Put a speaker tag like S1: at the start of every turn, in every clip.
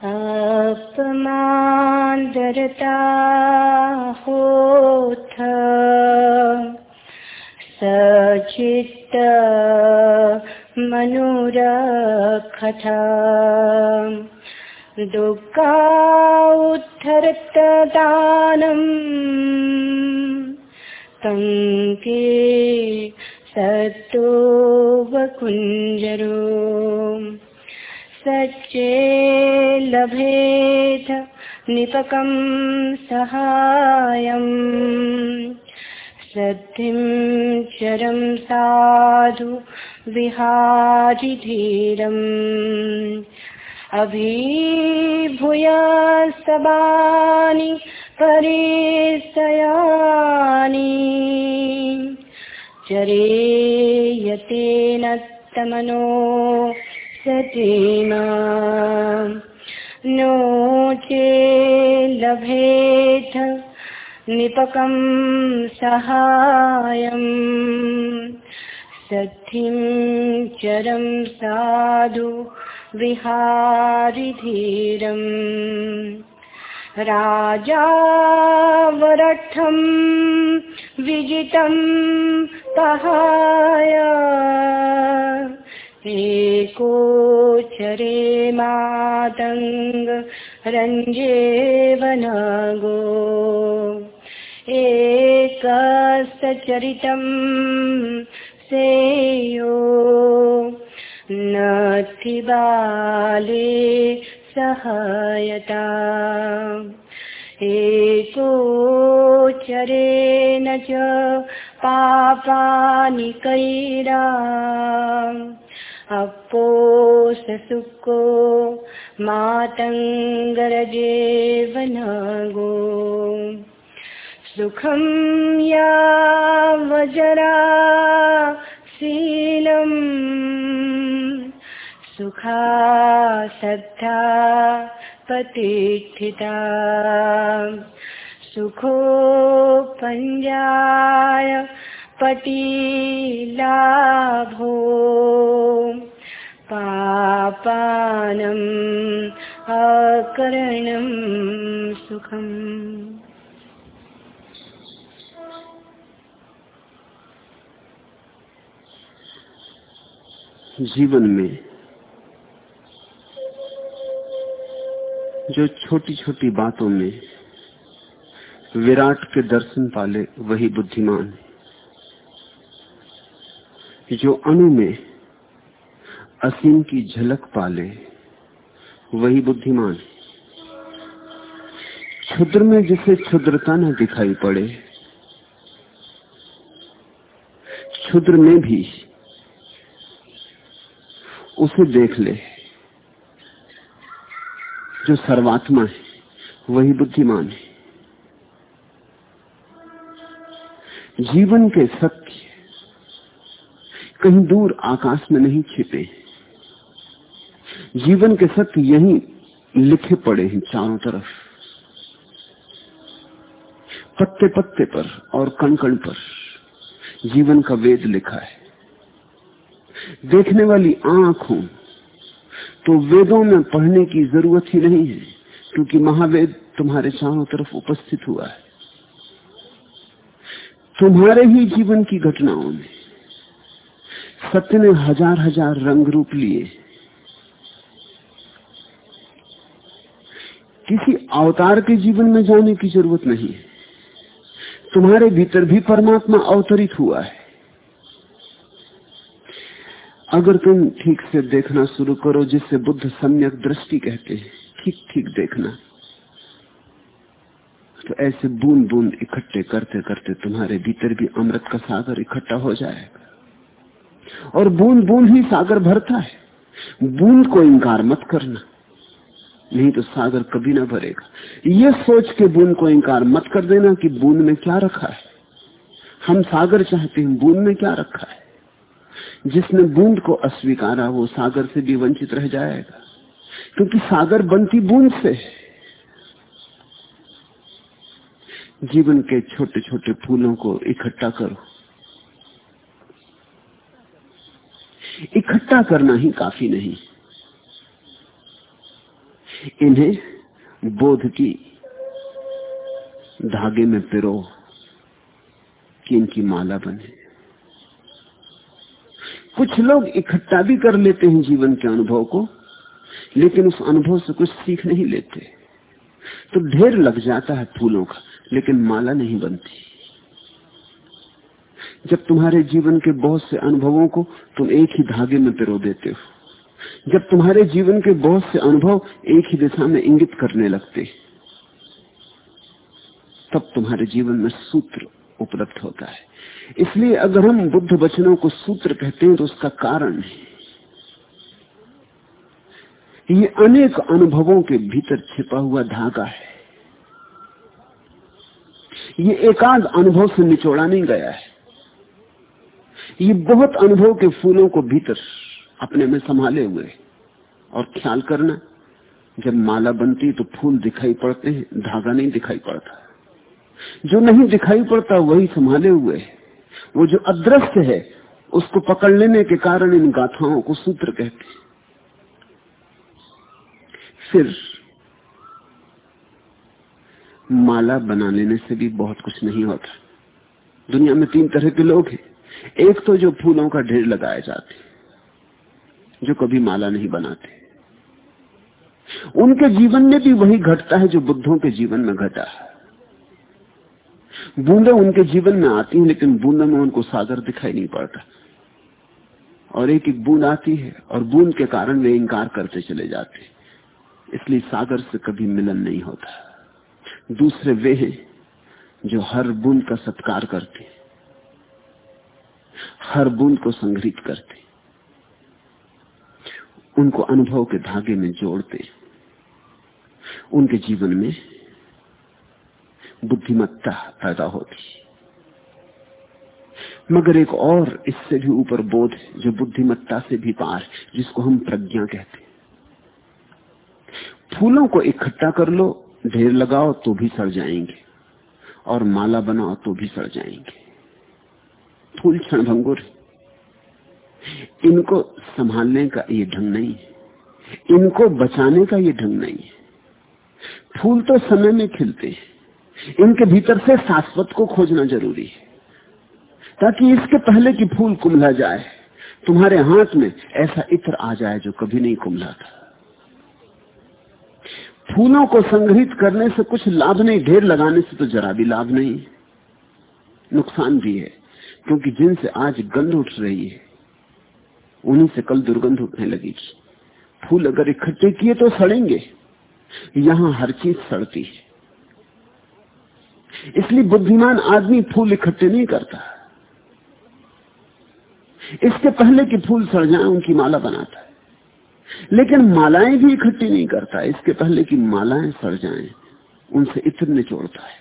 S1: अपमादरता होथ सचित्त मनुरखथ दुःखाउद्धरतदानम् तङ्के सत्तो वकुञ्जरो लभेथ निपकं सहायम् सद्धिं चरं साधु विहारिधीरम् अभिभूय सबानि परिसयानि। चरेयतेन तमनो सतीमा नो चेल्लभेथ निपकं सहायम् सद्धिं चरं साधु विहारिधीरम् राजावरठं विजितं पहाय। एकोचरे मातङ्ग रञ्जेवनगो एकस्तचरितं सेयो। नथि बाले सहायता। एकोचरेण च पापानि कैरा। अप्पोससुको मातङ्गरजेवनगो। सुखं यावजरा शीलम् सुखा सद्धा प्रतिष्ठिता। सुखो पञ्जाय पटीलाभो पापानम् अकरणं सुखम्।
S2: जीवन में जो छोटी छोटी बातों में विराट के दर्शन पाले, वही बुद्धिमान। जो अणु में असीम की झलक पाले, वही बुद्धिमान। क्षुद्र में जिसे क्षुद्रता न दिखाई पड़े, क्षुद्र में भी उसे देख ले, जो सर्वात्मा है, वही बुद्धिमान है। जीवन के सत्य कहीं दूर आकाश में नहीं छिपे। जीवन के सत्य यही लिखे पड़े हैं चारों तरफ़। पत्ते पत्ते पर और कण कण पर जीवन का वेद लिखा है। देखने वाली आँख हो तो वेदों में पढ़ने की ज़रूरत ही नहीं है, क्योंकि महावेद तुम्हारे चारों तरफ़ उपस्थित हुआ है। तुम्हारे ही जीवन की घटनाओं में सत्य ने हज़ार हज़ार रंग रूप लिए। किसी अवतार के जीवन में जाने की ज़रूरत नहीं। है तुम्हारे भीतर भी परमात्मा अवतरित हुआ है। अगर तुम ठीक से देखना शुरू करो जिससे बुद्ध सम्यक दृष्टि कहते हैं, ठीक ठीक देखना। तो ऐसे बूंद बूंद इकट्ठे करते करते तुम्हारे भीतर भी अमृत का सागर इकट्ठा हो जाएगा। और बूंद बूंद ही सागर भरता है। बूंद को इंकार मत करना, नहीं तो सागर कभी ना भरेगा। ये सोच के बूंद को इंकार मत कर देना कि बूंद में क्या रखा है। हम सागर चाहते हैं, बूंद में क्या रखा है। जिसने बूंद को अस्वीकारा, वो सागर से भी वंचित रह जाएगा। क्योंकि सागर बनती बूंद से जीवन के छोटे छोटे फूलों को इकट्ठा करो। इकट्ठा करना ही काफ़ी नहीं। इन्हें बोध की धागे में पिरो कि इनकी माला बने। कुछ लोग इकट्ठा भी कर लेते हैं जीवन के अनुभव को, लेकिन उस अनुभव से कुछ सीख नहीं लेते। तो ढेर लग जाता है फूलों का, लेकिन माला नहीं बनती। जब तुम्हारे जीवन के बहुत से अनुभवों को तुम एक ही धागे में पिरो देते हो, जब तुम्हारे जीवन के बहुत से अनुभव एक ही दिशा में इंगित करने लगते, तब तुम्हारे जीवन में सूत्र उपलब्ध होता है। इसलिए अगर हम बुद्ध वचनों को सूत्र कहते हैं तो उसका कारण है। ये अनेक अनुभवों के भीतर छिपा हुआ धागा है। ये एकाध अनुभव से निचोड़ा नहीं गया है। ये बहुत अनुभव के फूलों को भीतर अपने में संभाले हुए और ख्याल करना, जब माला बनती तो फूल दिखाई पड़ते हैं, धागा नहीं दिखाई पड़ता। जो नहीं दिखाई पड़ता, वही संभाले हुए है। वो जो अदृश्य है, उसको पकड़ लेने के कारण इन गाथाओं को सूत्र कहते हैं। फिर, माला बना लेने से भी बहुत कुछ नहीं होता। दुनिया में तीन तरह के लोग हैं। एक तो जो फूलों का ढेर लगाए जाते जो कभी माला नहीं बनाते। उनके जीवन में भी वही घटता है जो बुद्धों के जीवन में घटा है। बूंदे उनके जीवन में आती हैं, लेकिन बूंदे में उनको सागर दिखाई नहीं पड़ता। और एक एक बूंद आती है, और बूंद के कारण वे इंकार करते चले जाते इसलिए सागर से कभी मिलन नहीं होता। दूसरे वे हैं, जो हर बूंद का सत्कार करते हर बूंद को संग्रहित करते। उनको अनुभव के धागे में जोड़ते। उनके जीवन में बुद्धिमत्ता पैदा होती। मगर एक और इससे भी ऊपर बोध है, जो बुद्धिमत्ता से भी पार जिसको हम प्रज्ञा कहते फूलों को इकट्ठा कर लो, ढेर लगाओ तो भी सड़ जाएँगे, और माला बनाओ तो भी सड़ जाएँगे। फूल क्षण भंगुर इनको संभालने का ये ढंग नहीं है। इनको बचाने का ये ढंग नहीं है। फूल तो समय में खिलते हैं। इनके भीतर से शाश्वत को खोजना ज़रूरी है। ताकि इसके पहले की फूल कुमला जाए, तुम्हारे हाथ में ऐसा इत्र आ जाए जो कभी नहीं कुमला था। फूलों को संग्रहित करने से कुछ लाभ नहीं, ढेर लगाने से तो जरा भी लाभ नहीं। नुकसान भी है। क्योंकि जिनसे आज गंध उठ रही है, उन्हीं से कल दुर्गंध उठने लगेगी फूल अगर इकट्ठे किए तो सड़ेंगे। यहाँ हर चीज़ सड़ती है। इसलिए बुद्धिमान आदमी फूल इकट्ठे नहीं करता। इसके पहले कि फूल सड़ जाए, उनकी माला बनाता है। लेकिन मालाएँ भी इकट्ठी नहीं करता। इसके पहले कि मालाएँ सड़ जाएँ, उनसे इत्र निचोड़ता है।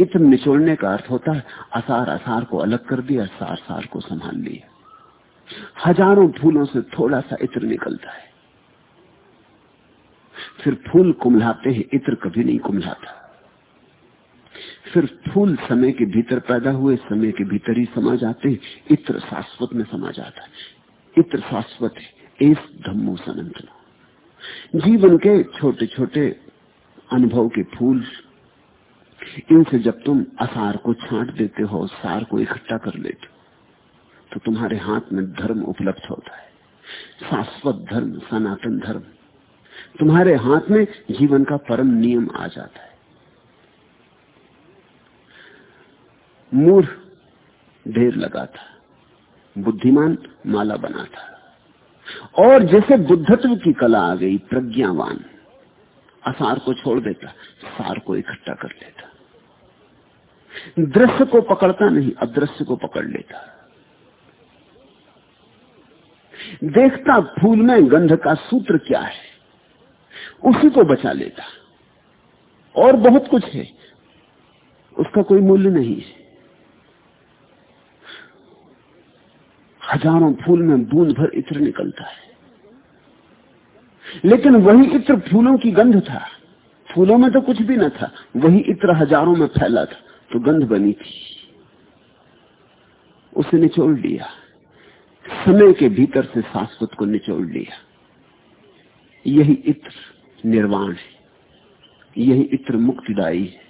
S2: इत्र निचोड़ने का अर्थ होता है, असार असार को अलग कर दिया, सार सार को संभाल लिया। हज़ारों फूलों से थोड़ा सा इत्र निकलता है। फिर फूल कुमलाते हैं, इत्र कभी नहीं कुमलाता। फिर फूल समय के भीतर पैदा हुए, समय के भीतर ही समा जाते इत्र शाश्वत में समा जाता है। इत्र शाश्वत है इस धम्मो सनंतना। जीवन के छोटे छोटे अनुभव के फूल इनसे जब तुम असार को छांट देते हो, सार को इकट्ठा कर लेते हो तो तुम्हारे हाथ में धर्म उपलब्ध होता है। शाश्वत धर्म, सनातन धर्म। तुम्हारे हाथ में जीवन का परम नियम आ जाता है। मूर्ख ढेर लगा था, बुद्धिमान माला बना था। और जैसे बुद्धत्व की कला आ गई, प्रज्ञावान, असार को छोड़ देता, सार को इकट्ठा कर लेता। दृश्य को पकड़ता नहीं, अदृश्य को पकड़ लेता। देखता फूल में गंध का सूत्र क्या है, उसी को बचा लेता। और बहुत कुछ है, उसका कोई मूल्य नहीं है। हज़ारों फूल में बूंद भर इत्र निकलता है। लेकिन वही इत्र फूलों की गंध था। फूलों में तो कुछ भी न था, वही इत्र हज़ारों में फैला था। तो गंध बनी थी। उसे निचोड़ लिया। समय के भीतर से शाश्वत को निचोड़ लिया। यही इत्र निर्वाण है। यही इत्र मुक्तिदायी है।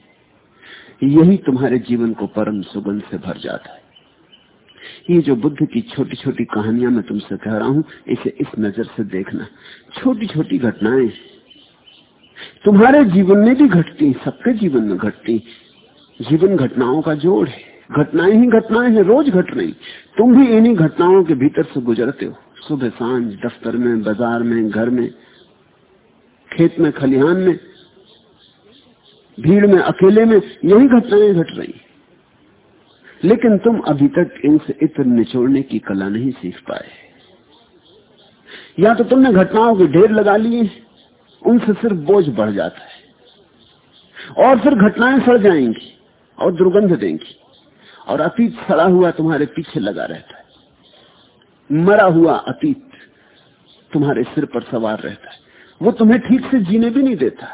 S2: यही तुम्हारे जीवन को परम सुगंध से भर जाता है। ये जो बुद्ध की छोटी छोटी कहानियाँ मैं तुमसे कह रहा हूँ, इसे इस नज़र से देखना। छोटी छोटी घटनाएँ तुम्हारे जीवन में भी घटती सबके जीवन में घटती जीवन घटनाओं का जोड़ है। घटनाएँ ही घटनाएँ हैं, रोज घट रही तुम भी इन्हीं घटनाओं के भीतर से गुजरते हो। सुबह साँझ, दफ्तर में, बाज़ार में, घर में, खेत में, खलिहान में, भीड़ में, अकेले में, यही घटनाएँ घट रही लेकिन तुम अभी तक इनसे इत्र निचोड़ने की कला नहीं सीख पाए। या तो तुमने घटनाओं के ढेर लगा लिए उनसे सिर्फ़ बोझ बढ़ जाता है। और फिर घटनाएँ सड़ जाएँगी। और दुर्गंध देंगी। और अतीत सड़ा हुआ तुम्हारे पीछे लगा रहता है। मरा हुआ अतीत तुम्हारे सिर पर सवार रहता है। वो तुम्हें ठीक से जीने भी नहीं देता।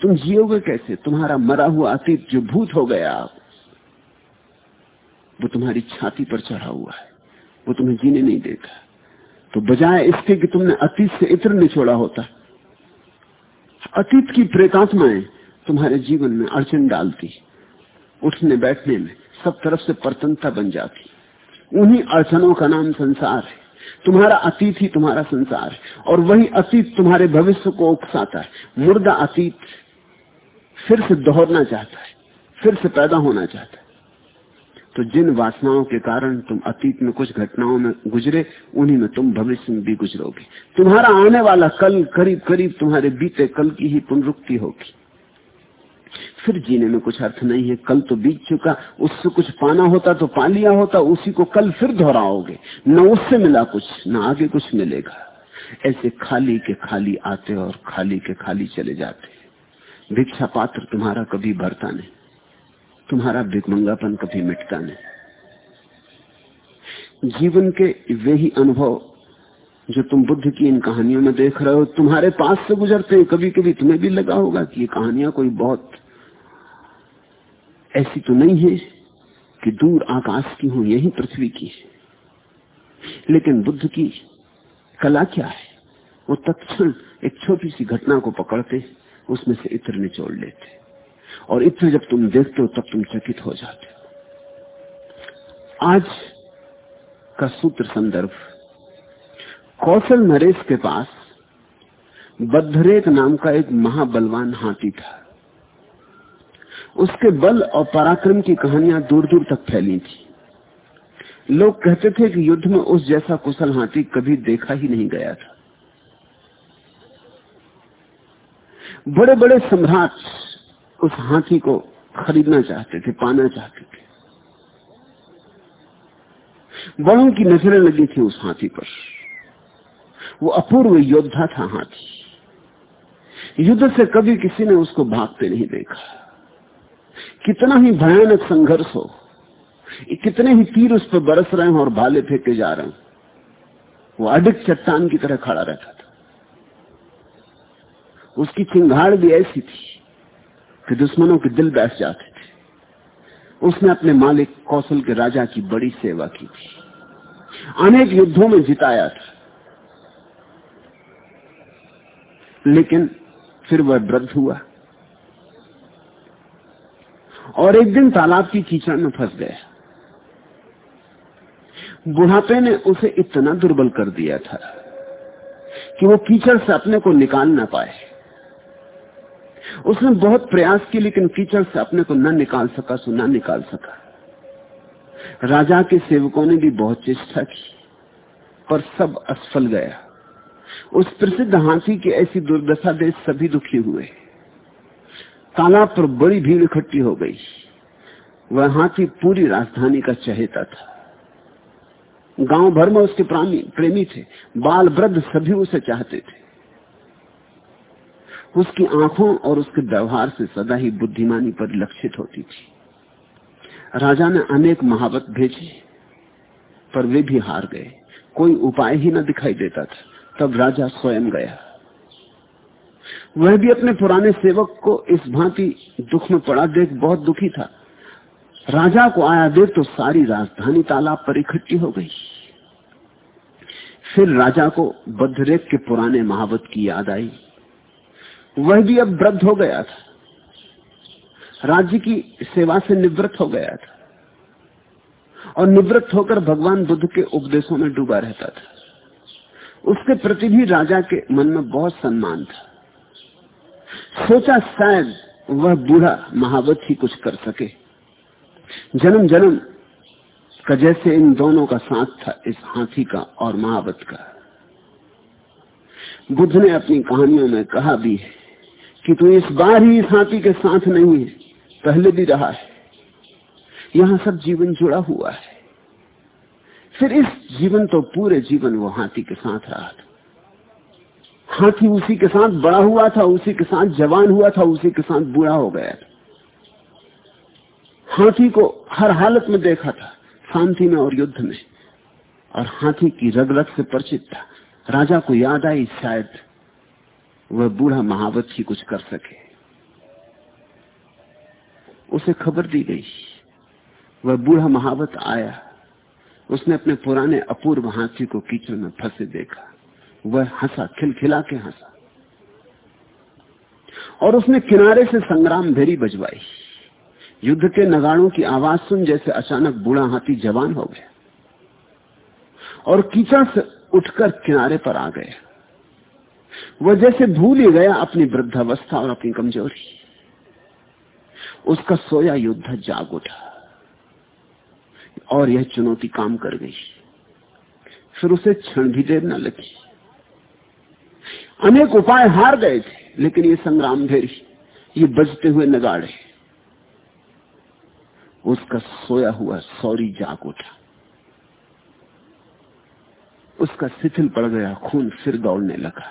S2: तुम जियोगे कैसे? तुम्हारा मरा हुआ अतीत जो भूत हो गया आप वो तुम्हारी छाती पर चढ़ा हुआ है। वो तुम्हें जीने नहीं देता तो बजाय इसके कि तुमने अतीत से इत्र निचोड़ा होता। अतीत की प्रेतात्माएँ तुम्हारे जीवन में अड़चन डालती, उठने बैठने में सब तरफ़ से प्रतनता बन जाती। उन्हीं अड़चनों का नाम संसार है। तुम्हारा अतीत ही तुम्हारा संसार है, और वही अतीत तुम्हारे भविष्य को उकसाता है। मुर्दा अतीत फिर से दोहरना चाहता है, फिर से पैदा होना चाहता है। तो जिन वासनाओं के कारण तुम अतीत में कुछ घटनाओं में गुजरे, उन्हीं में तुम भविष्य में भी गुजरोगे। तुम्हारा आने वाला कल करीब करीब तुम्हारे बीते कल की ही पुनरुक्ति होगी। फिर जीने में कुछ अर्थ नहीं है। कल तो बीत चुका, उससे कुछ पाना होता तो पा लिया होता, उसी को कल फिर दोहराओगे। न उससे मिला कुछ, न आगे कुछ मिलेगा। ऐसे खाली के खाली आते और खाली के खाली चले जाते। भिक्षा पात्र तुम्हारा कभी भरता नहीं। तुम्हारा भिकमंगापन कभी मिटता नहीं। जीवन के वे ही अनुभव जो तुम बुद्ध की इन कहानियों में देख रहे हो, तुम्हारे पास से गुजरते हैं। कभी कभी तुम्हें भी लगा होगा कि ये कहानियाँ कोई बहुत ऐसी तो नहीं है कि दूर आकाश की हो, यही पृथ्वी की है। लेकिन बुद्ध की कला क्या है? वो तत्क्षण एक छोटी सी घटना को पकड़ते, उसमें से इत्र निचोड़ लेते। और इत्र जब तुम देखते हो, तब तुम चकित हो जाते हो। आज का सूत्र संदर्भ, कौशल नरेश के पास बद्धरेक नाम का एक महाबलवान हाथी था। उसके बल और पराक्रम की कहानियाँ दूर दूर तक फैली थी। लोग कहते थे कि युद्ध में उस जैसा कुशल हाथी कभी देखा ही नहीं गया था। बड़े बड़े सम्राट उस हाथी को खरीदना चाहते थे, पाना चाहते थे। बड़ों की नज़रें लगी थी उस हाथी पर। वो अपूर्व योद्धा था हाथी। युद्ध से कभी किसी ने उसको भागते नहीं देखा। कितना ही भयानक संघर्ष हो कितने ही तीर उस पर बरस रहे हैं और भाले फेंके जा रहे हैं, वो अडिक चट्टान की तरह खड़ा रहता था। उसकी चिंगाड़ भी ऐसी थी कि दुश्मनों के दिल बैठ जाते थे। उसने अपने मालिक कौशल के राजा की बड़ी सेवा की थी। अनेक युद्धों में जिताया था। लेकिन फिर वह वृद्ध हुआ। और एक दिन तालाब की कीचड़ में फंस गया बुढ़ापे ने उसे इतना दुर्बल कर दिया था कि वो कीचड़ से अपने को निकाल ना पाए। उसने बहुत प्रयास किए, लेकिन कीचड़ से अपने को न निकाल सका, सो न निकाल सका। राजा के सेवकों ने भी बहुत चेष्टा की पर सब असफल गया। उस प्रसिद्ध हाथी की ऐसी दुर्दशा देश सभी दुखी हुए। तालाब पर बड़ी भीड़ इकट्ठी हो गई। वह हाथी पूरी राजधानी का चहेता था। गाँव भर में उसके प्रेमी थे। बाल वृद्ध सभी उसे चाहते थे। उसकी आँखों और उसके व्यवहार से सदा ही बुद्धिमानी परिलक्षित होती थी। राजा ने अनेक महावत भेजे, पर वे भी हार गए। कोई उपाय ही न दिखाई देता था। तब राजा स्वयं गया। वह भी अपने पुराने सेवक को इस भांति दुख में पड़ा। देख, बहुत दुखी था। राजा को आया देख तो सारी राजधानी तालाब पर इकट्ठी हो गई। फिर राजा को बद्धरेख के पुराने महावत की याद आई। वह भी अब वृद्ध हो गया था। राज्य की सेवा से निवृत्त हो गया था। और निवृत्त होकर भगवान बुद्ध के उपदेशों में डूबा रहता था। उसके प्रति भी राजा के मन में बहुत सम्मान था। सोचा शायद वह बूढ़ा महावत ही कुछ कर सके। जन्म जन्म का जैसे इन दोनों का साथ था, इस हाथी का और महावत का। बुद्ध ने अपनी कहानियों में कहा भी है कि तू इस बार ही इस हाथी के साथ नहीं है, पहले भी रहा है। यहाँ सब जीवन जुड़ा हुआ है। फिर इस जीवन तो पूरे जीवन वो हाथी के साथ रहा था। हाथी उसी के साथ बड़ा हुआ था, उसी के साथ जवान हुआ था, उसी के साथ बूढ़ा हो गया था। हाथी को हर हालत में देखा था, शांति में और युद्ध में। और हाथी की रग रग से परिचित था। राजा को याद आई, शायद वह बूढ़ा महावत ही कुछ कर सके। उसे खबर दी गई, वह बूढ़ा महावत आया। उसने अपने पुराने अपूर्व हाथी को कीचड़ में फंसे देखा। वह हंसा, खिलखिला के हंसा। और उसने किनारे से संग्राम भेरी बजवाई। युद्ध के नगाड़ों की आवाज़ सुन जैसे अचानक बूढ़ा हाथी जवान हो गया। और कीचड़ से उठकर किनारे पर आ गया। वह जैसे भूल ही गया अपनी वृद्धावस्था और अपनी कमज़ोरी। उसका सोया युद्ध जाग उठा। और यह चुनौती काम कर गई। फिर उसे क्षण भी देर न लगी। अनेक उपाय हार गए थे, लेकिन ये संग्राम भेरी ये बजते हुए नगाड़े। उसका सोया हुआ सौरी जाग उठा। उसका शिथिल पड़ गया, खून फिर दौड़ने लगा।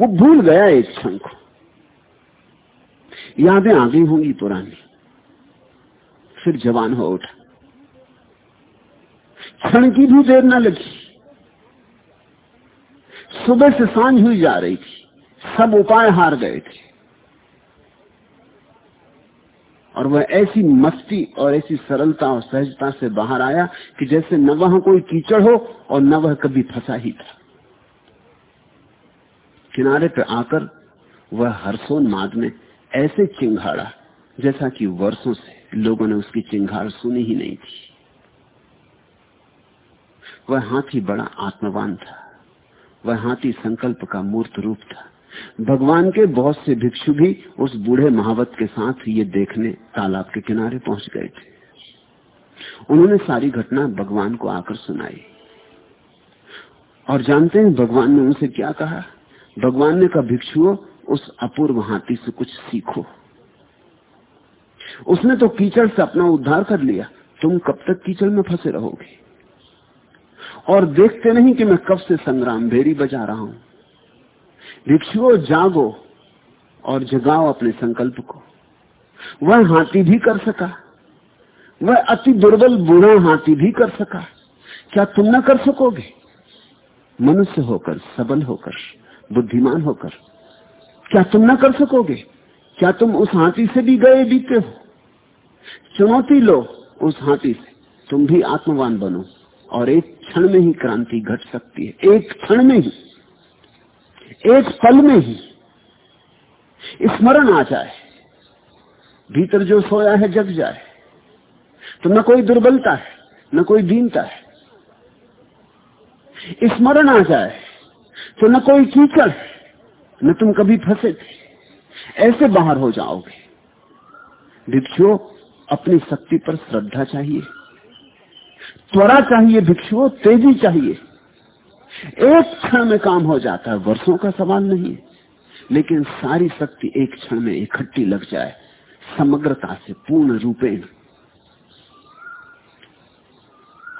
S2: वो भूल गया एक क्षण को। यादें आ गई होंगी पुरानी। फिर जवान हो उठा। क्षण की भी देर न लगी। सुबह से साँझ हुई जा रही थी। सब उपाय हार गए थे। और वह ऐसी मस्ती और ऐसी सरलता और सहजता से बाहर आया कि जैसे न वहाँ कोई कीचड़ हो और न वह कभी फंसा ही था। किनारे पर आकर वह हर्षोन्माद में ऐसे चिंगाड़ा, जैसा कि वर्षों से लोगों ने उसकी चिंगाड़ सुनी ही नहीं थी। वह हाथी बड़ा आत्मवान था। वह हाथी संकल्प का मूर्त रूप था। भगवान के बहुत से भिक्षु भी उस बूढ़े महावत के साथ ये देखने तालाब के किनारे पहुँच गए थे। उन्होंने सारी घटना भगवान को आकर सुनाई। और जानते हैं भगवान ने उनसे क्या कहा? भगवान ने कहा, भिक्षुओं, उस अपूर्व हाथी से कुछ सीखो। उसने तो कीचड़ से अपना उद्धार कर लिया। तुम कब तक कीचड़ में फंसे रहोगे? और देखते नहीं कि मैं कब से संग्राम भेरी बजा रहा हूँ। भिक्षुओं जागो और जगाओ अपने संकल्प को। वह हाथी भी कर सका। वह अति दुर्बल बूढ़ा हाथी भी कर सका। क्या तुम ना कर सकोगे? मनुष्य होकर, सबल होकर, बुद्धिमान होकर। क्या तुम ना कर सकोगे? क्या तुम उस हाथी से भी गए बीते हो? चुनौती लो उस हाथी से। तुम भी आत्मवान बनो। और एक क्षण में ही क्रांति घट सकती है। एक क्षण में ही, एक पल में ही स्मरण आ जाए, भीतर जो सोया है जग जाए तो न कोई दुर्बलता है, न कोई दीनता है। स्मरण आ जाए तो न कोई कीचड़ है, न तुम कभी फंसे थे। ऐसे बाहर हो जाओगे। भिक्षुओं, अपनी शक्ति पर श्रद्धा चाहिए। त्वरा चाहिए, भिक्षुओं, तेज़ी चाहिए। एक क्षण में काम हो जाता है, वर्षों का सवाल नहीं है। लेकिन सारी शक्ति एक क्षण में इकट्ठी लग जाए, समग्रता से, पूर्ण रूपेण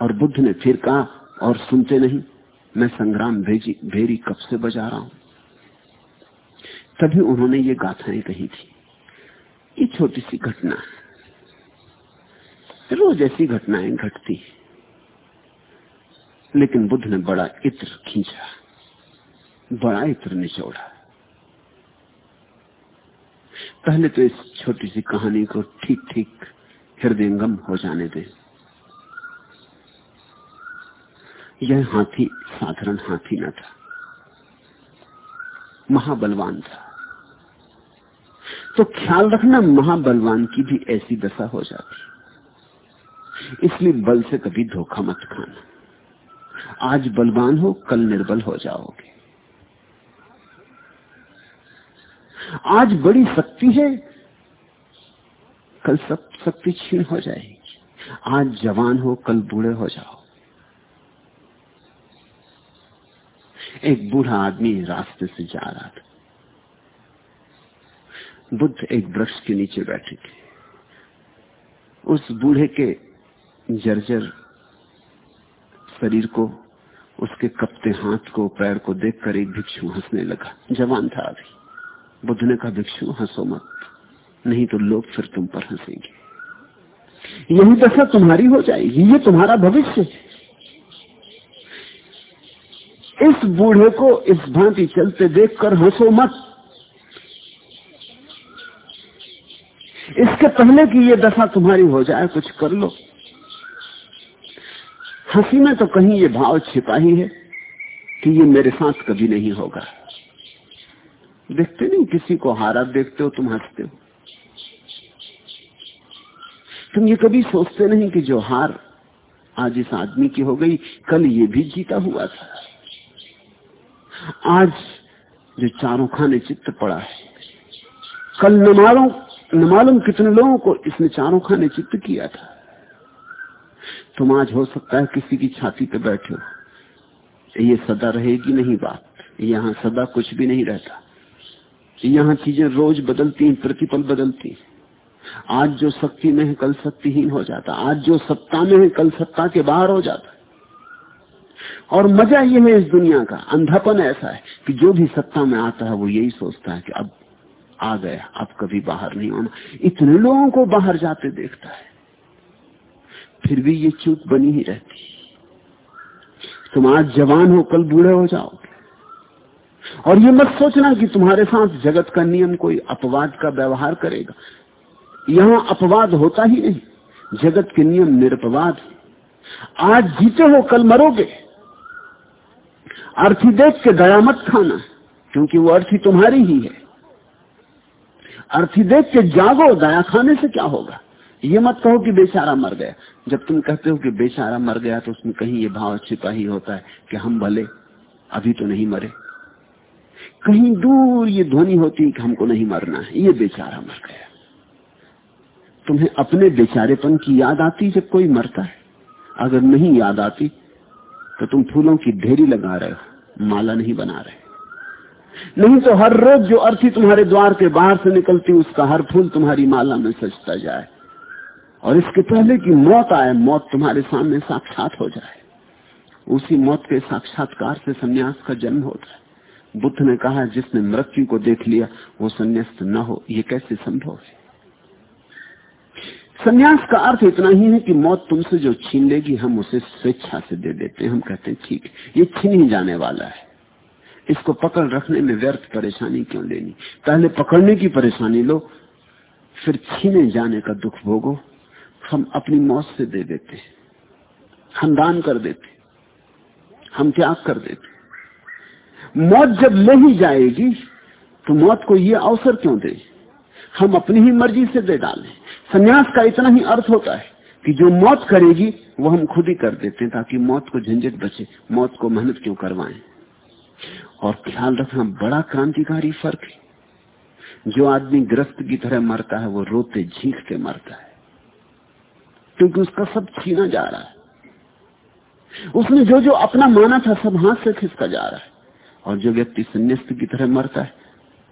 S2: और बुद्ध ने फिर कहा, और सुनते नहीं, मैं संग्राम भेजी, भेरी कब से बजा रहा हूँ? तभी उन्होंने ये गाथाएँ कही थी। ये छोटी सी घटना रोज ऐसी घटनाएँ घटती है। लेकिन बुद्ध ने बड़ा इत्र खींचा, बड़ा इत्र निचोड़ा। पहले तो इस छोटी सी कहानी को ठीक ठीक हृदयंगम हो जाने दें। यह हाथी साधारण हाथी न था, महाबलवान था। तो ख्याल रखना, महाबलवान की भी ऐसी दशा हो जाती। इसलिए बल से कभी धोखा मत खाना। आज बलवान हो, कल निर्बल हो जाओगे। आज बड़ी शक्ति है, कल सब शक्ति छीन हो जाएगी। आज जवान हो, कल बूढ़े हो जाओ। एक बूढ़ा आदमी रास्ते से जा रहा था। बुद्ध एक वृक्ष के नीचे बैठे थे। उस बूढ़े के जर्जर शरीर को उसके कपते हाथ को पैर को देखकर एक भिक्षु हंसने लगा। जवान था अभी। बुद्ध ने कहा भिक्षु हंसो मत। नहीं तो लोग फिर तुम पर हंसेंगे। यही दशा तुम्हारी हो जाएगी ये तुम्हारा भविष्य है। इस बूढ़े को इस भांति चलते देखकर हंसो मत। इसके पहले कि ये दशा तुम्हारी हो जाए कुछ कर लो। हँसी में तो कहीं ये भाव छिपा ही है कि ये मेरे साथ कभी नहीं होगा। देखते नहीं किसी को हारा, देखते हो तुम हँसते हो। तुम ये कभी सोचते नहीं कि जो हार आज इस आदमी की हो गई, कल ये भी जीता हुआ था। आज जो चारों खाने चित्त पड़ा है, कल न मालूम न मालूम कितने लोगों को इसने चारों खाने चित्त किया था। तुम आज हो सकता है किसी की छाती पे बैठे हो। ये सदा रहेगी नहीं बात। यहाँ सदा कुछ भी नहीं रहता। यहाँ चीज़ें रोज बदलती हैं, प्रतिपल बदलती हैं। आज जो शक्ति में है, कल शक्तिहीन हो जाता। आज जो सत्ता में है, कल सत्ता के बाहर हो जाता। और मज़ा ये है इस दुनिया का। अंधापन ऐसा है कि जो भी सत्ता में आता है, वो यही सोचता है कि अब आ गया, अब कभी बाहर नहीं होना। इतने लोगों को बाहर जाते देखता है। फिर भी ये चूक बनी ही रहती तुम आज जवान हो, कल बूढ़े हो जाओगे। और ये मत सोचना कि तुम्हारे साथ जगत का नियम कोई अपवाद का व्यवहार करेगा। यहाँ अपवाद होता ही नहीं। जगत के नियम निरपवाद आज जीते हो, कल मरोगे। अर्थी देख के दया मत खाना, क्योंकि वो अर्थी तुम्हारी ही है। अर्थी देख के जागो, दया खाने से क्या होगा? ये मत कहो कि बेचारा मर गया। जब तुम कहते हो कि बेचारा मर गया तो उसमें कहीं ये भाव छिपा ही होता है कि हम भले, अभी तो नहीं मरे। कहीं दूर ये ध्वनि होती कि हमको नहीं मरना है, ये बेचारा मर गया। तुम्हें अपने बेचारेपन की याद आती जब कोई मरता है? अगर नहीं याद आती तो तुम फूलों की ढेरी लगा रहे हो, माला नहीं बना रहे। नहीं तो हर रोज जो अर्थी तुम्हारे द्वार के बाहर से निकलती, उसका हर फूल तुम्हारी माला में सजता जाए। और इसके पहले कि मौत आए, मौत तुम्हारे सामने साक्षात हो जाए। उसी मौत के साक्षात्कार से सन्यास का जन्म होता है। बुद्ध ने कहा, जिसने मृत्यु को देख लिया, वो संन्यास्त न हो। ये कैसे संभव है? संन्यास का अर्थ इतना ही है कि मौत तुमसे जो छीन लेगी, हम उसे स्वेच्छा से दे देते हैं। हम कहते हैं, ठीक ये छीन ही जाने वाला है। इसको पकड़ रखने में व्यर्थ परेशानी क्यों लेनी? पहले पकड़ने की परेशानी लो, फिर छीने जाने का दुख भोगो। हम अपनी मौत से दे देते हम दान कर देते हम त्याग कर देते मौत जब ले ही जाएगी तो मौत को यह अवसर क्यों दे? हम अपनी ही मर्ज़ी से दे डालें। सन्यास का इतना ही अर्थ होता है कि जो मौत करेगी, वो हम खुद ही कर देते हैं, ताकि मौत को झंझट बचे, मौत को मेहनत क्यों करवाएँ। और ख्याल रखना, बड़ा क्रांतिकारी फ़र्क है। जो आदमी ग्रस्त की तरह मरता है, वो रोते, झींकते मरता है। क्योंकि उसका सब छीना जा रहा है। उसने जो जो अपना माना था सब हाथ से खिसका जा रहा है। और जो व्यक्ति संन्यास्त की तरह मरता है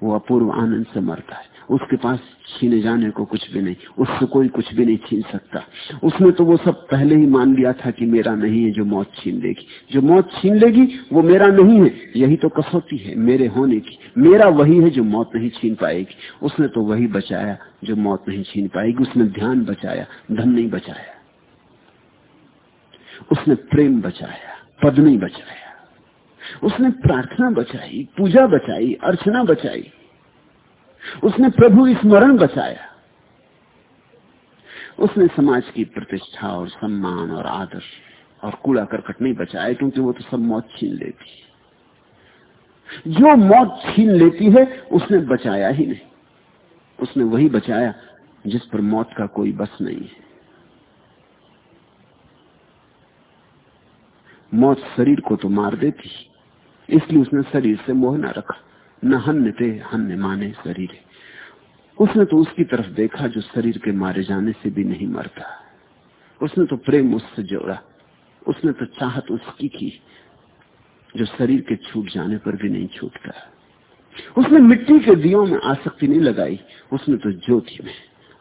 S2: वो अपूर्व आनंद से मरता है। उसके पास छीने जाने को कुछ भी नहीं, उससे कोई कुछ भी नहीं छीन सकता। उसने तो वो सब पहले ही मान लिया था कि मेरा नहीं है जो मौत छीन लेगी। जो मौत छीन लेगी, वो मेरा नहीं है। यही तो कसौती है मेरे होने की। मेरा वही है जो मौत नहीं छीन पाएगी। उसने तो वही बचाया जो मौत नहीं छीन पाएगी। उसने ध्यान बचाया, धन नहीं बचाया। उसने प्रेम बचाया, पद नहीं बचाया। उसने प्रार्थना बचाई, पूजा बचाई, अर्चना बचाई। उसने प्रभु स्मरण बचाया। उसने समाज की प्रतिष्ठा और सम्मान और आदर और कूड़ा करकट नहीं बचाया, क्योंकि वो तो सब मौत छीन लेती जो मौत छीन लेती है, उसने बचाया ही नहीं। उसने वही बचाया जिस पर मौत का कोई बस नहीं है। मौत शरीर को तो मार देती इसलिए उसने शरीर से मोह न रखा। न हन्य थे हन्य माने शरीर। उसने तो उसकी तरफ़ देखा जो शरीर के मारे जाने से भी नहीं मरता। उसने तो प्रेम उससे जोड़ा। उसने तो चाहत उसकी की, जो शरीर के छूट जाने पर भी नहीं छूटता। उसने मिट्टी के दियों में आसक्ति नहीं लगाई। उसने तो ज्योति में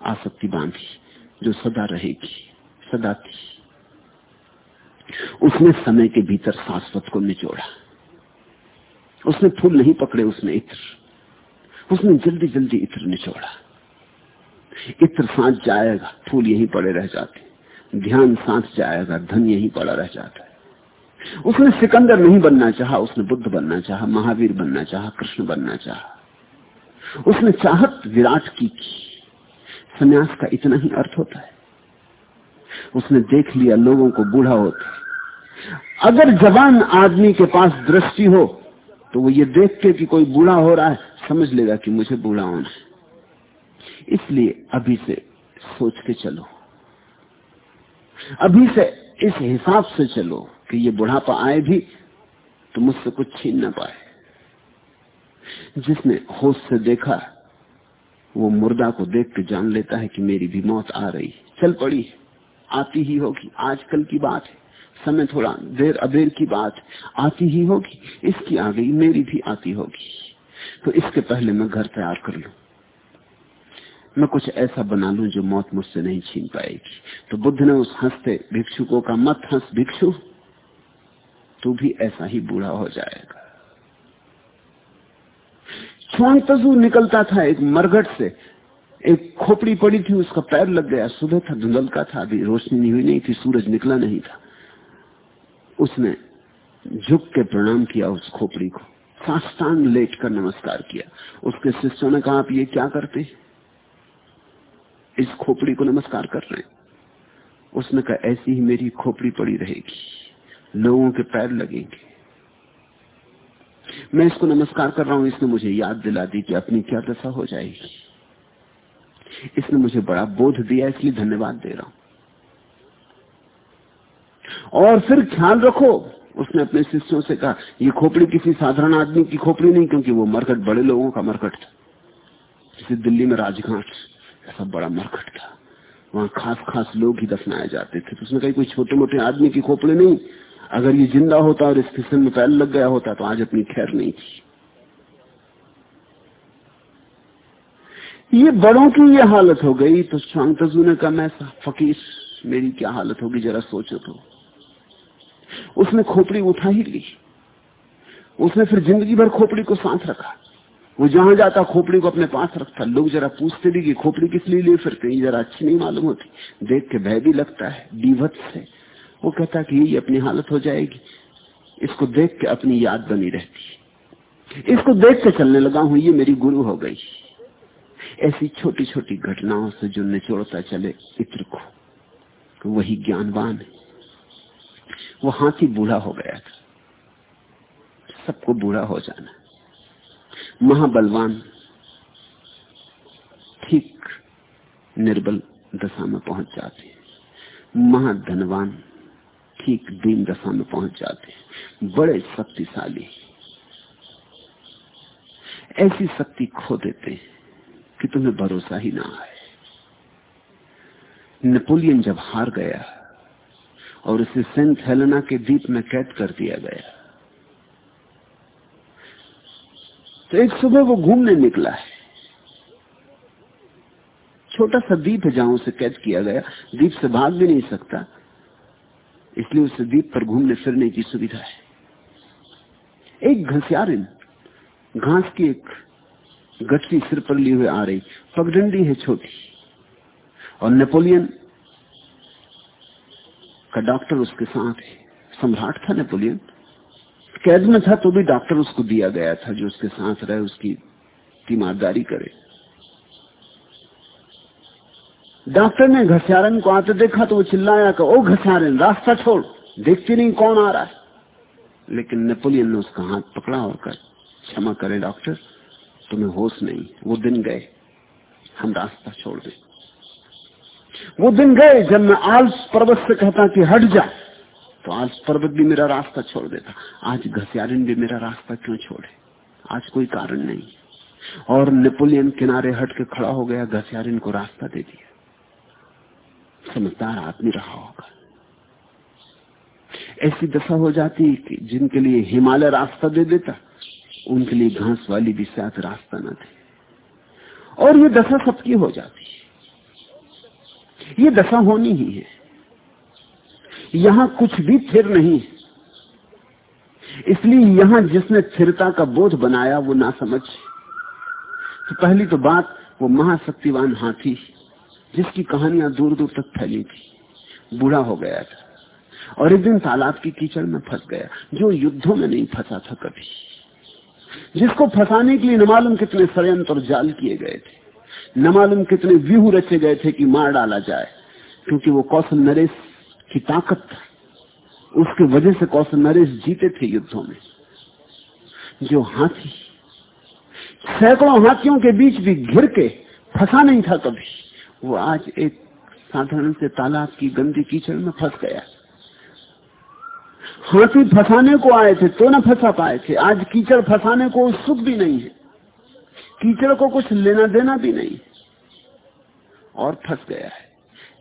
S2: आसक्ति बांधी, जो सदा रहेगी, सदा थी। उसने समय के भीतर शाश्वत को निचोड़ा। उसने फूल नहीं पकड़े, उसने इत्र। उसने जल्दी जल्दी इत्र निचोड़ा। इत्र सांस जाएगा, फूल यहीं पड़े रह जाते। ध्यान सांस जाएगा, धन यहीं पड़ा रह जाता है। उसने सिकंदर नहीं बनना चाहा, उसने बुद्ध बनना चाहा, महावीर बनना चाहा, कृष्ण बनना चाहा। उसने चाहत विराट की की। संन्यास का इतना ही अर्थ होता है। उसने देख लिया, लोगों को बूढ़ा होता अगर जवान आदमी के पास दृष्टि हो तो वो ये देख के कि कोई बूढ़ा हो रहा है, समझ लेगा कि मुझे बूढ़ा होना है। इसलिए अभी से सोच के चलो। अभी से इस हिसाब से चलो कि ये बुढ़ापा आए भी तो मुझसे कुछ छीन ना पाए। जिसने होश से देखा, वो मुर्दा को देख के जान लेता है कि मेरी भी मौत आ रही चल पड़ी, आती ही होगी। आजकल की बात है। समय थोड़ा देर अबेर की बात आती ही होगी, इसकी आ गई मेरी भी आती होगी। तो इसके पहले मैं घर तैयार कर लू। मैं कुछ ऐसा बना लू जो मौत मुझसे नहीं छीन पाएगी। तो बुद्ध ने उस हँसते भिक्षुकों का मत हंस, भिक्षु, तू भी ऐसा ही बूढ़ा हो जाएगा। तजू निकलता था एक मरघट से। एक खोपड़ी पड़ी थी, उसका पैर लग गया। सुबह था, धुंधल का था, अभी रोशनी नहीं हुई, नहीं थी, सूरज निकला नहीं था। उसने झुक के प्रणाम किया उस खोपड़ी को। साष्टांग लेट कर नमस्कार किया। उसके शिष्यों ने कहा, आप ये क्या करते इस खोपड़ी को नमस्कार कर रहे हैं? उसने कहा, ऐसी ही मेरी खोपड़ी पड़ी रहेगी। लोगों के पैर लगेंगे। मैं इसको नमस्कार कर रहा हूँ। इसने मुझे याद दिला दी कि अपनी क्या दशा हो जाएगी। इसने मुझे बड़ा बोध दिया, इसलिए धन्यवाद दे रहा हूँ। और फिर ख्याल रखो। उसने अपने शिष्यों से कहा, ये खोपड़ी किसी साधारण आदमी की खोपड़ी नहीं, क्योंकि वो मरकट, बड़े लोगों का मरकट था। जैसे दिल्ली में राजघाट, ऐसा बड़ा मरकट था। वहाँ खास खास लोग ही दफनाए जाते थे। तो उसने कही कोई छोटे मोटे आदमी की खोपड़ी नहीं। अगर ये ज़िंदा होता और इसके सिर में पैर लग गया होता तो आज अपनी खैर नहीं थी। ये बड़ों की ये हालत हो गई। तो शांतजू ने कहा, मैं फकीर, मेरी क्या हालत होगी, जरा सोचो तो। उसने खोपड़ी उठा ही ली। उसने फिर ज़िंदगी भर खोपड़ी को साथ रखा। वो जहाँ जाता, खोपड़ी को अपने पास रखता। लोग जरा पूछते भी कि खोपड़ी किस लिए ले फिरते ये जरा अच्छी नहीं मालूम होती। देख के भय भी लगता है। दीवत से वो कहता कि ये अपनी हालत हो जाएगी। इसको देख के अपनी याद बनी रहती इसको देख के चलने लगा हूँ, ये मेरी गुरु हो गई। ऐसी छोटी छोटी घटनाओं से जो निचोड़ता चले, इत्र को वही ज्ञानवान है। वो हाथी बूढ़ा हो गया था। सबको बूढ़ा हो जाना। महाबलवान, ठीक निर्बल दशा में पहुँच जाते महाधनवान, ठीक दीन दशा में पहुँच जाते बड़े शक्तिशाली। ऐसी शक्ति खो देते कि तुम्हें भरोसा ही ना आए। नेपोलियन जब हार गया और उसे सेंट हेलेना के द्वीप में कैद कर दिया गया। तो एक सुबह वो घूमने निकला है। छोटा सा द्वीप है जहाँ उसे कैद किया गया। द्वीप से भाग भी नहीं सकता। इसलिए उसे द्वीप पर घूमने फिरने की सुविधा है। एक घसियारिन, घास की एक गठरी सिर पर ली हुए आ रही, पगडंडी है छोटी। और नेपोलियन का डॉक्टर उसके साथ है। सम्राट था नेपोलियन। कैद में था तो भी डॉक्टर उसको दिया गया था जो उसके साथ रहे, उसकी तीमारदारी करे। डॉक्टर ने घसियारन को आते देखा तो वो चिल्लाया कि, ओ घसियारन, रास्ता छोड़। देखती नहीं कौन आ रहा है? लेकिन नेपोलियन ने उसका हाथ पकड़ा और कर क्षमा करे डॉक्टर, तुम्हें होश नहीं, वो दिन गए। हम रास्ता छोड़ दें। वो दिन गए जब मैं आल्स पर्वत से कहता कि हट जा तो आल्स पर्वत भी मेरा रास्ता छोड़ देता। आज घसियारिन भी मेरा रास्ता क्यों छोड़े? आज कोई कारण नहीं। और नेपोलियन किनारे हट के खड़ा हो गया, घसियारिन को रास्ता दे दिया। समझदार आदमी रहा होगा। ऐसी दशा हो जाती कि जिनके लिए हिमालय रास्ता दे देता, उनके लिए घास वाली भी शायद रास्ता न थे और ये दशा सबकी हो जाती ये दशा होनी ही है। यहाँ कुछ भी थिर नहीं इसलिए यहाँ जिसने थिरता का बोध बनाया, वो ना समझ। तो पहली तो बात, वो महाशक्तिवान हाथी, जिसकी कहानियाँ दूर दूर तक फैली थी। बूढ़ा हो गया था। और एक दिन तालाब की कीचड़ में फंस गया, जो युद्धों में नहीं फंसा था कभी। जिसको फंसाने के लिए न मालूम कितने षडयंत्र जाल किए गए थे। न मालूम कितने व्यूह रचे गए थे कि मार डाला जाए, क्योंकि वो कौशल नरेश की ताकत था। उसके वजह से कौशल नरेश जीते थे युद्धों में। जो हाथी, सैकड़ों हाथियों के बीच भी घिर के फंसा नहीं था कभी, वो आज एक साधारण से तालाब की गंदी कीचड़ में फंस गया। हाथी फंसाने को आए थे तो न फंसा पाए थे, आज कीचड़ फंसाने को सुख भी नहीं है। कीचड़ को कुछ लेना देना भी नहीं। और फंस गया है।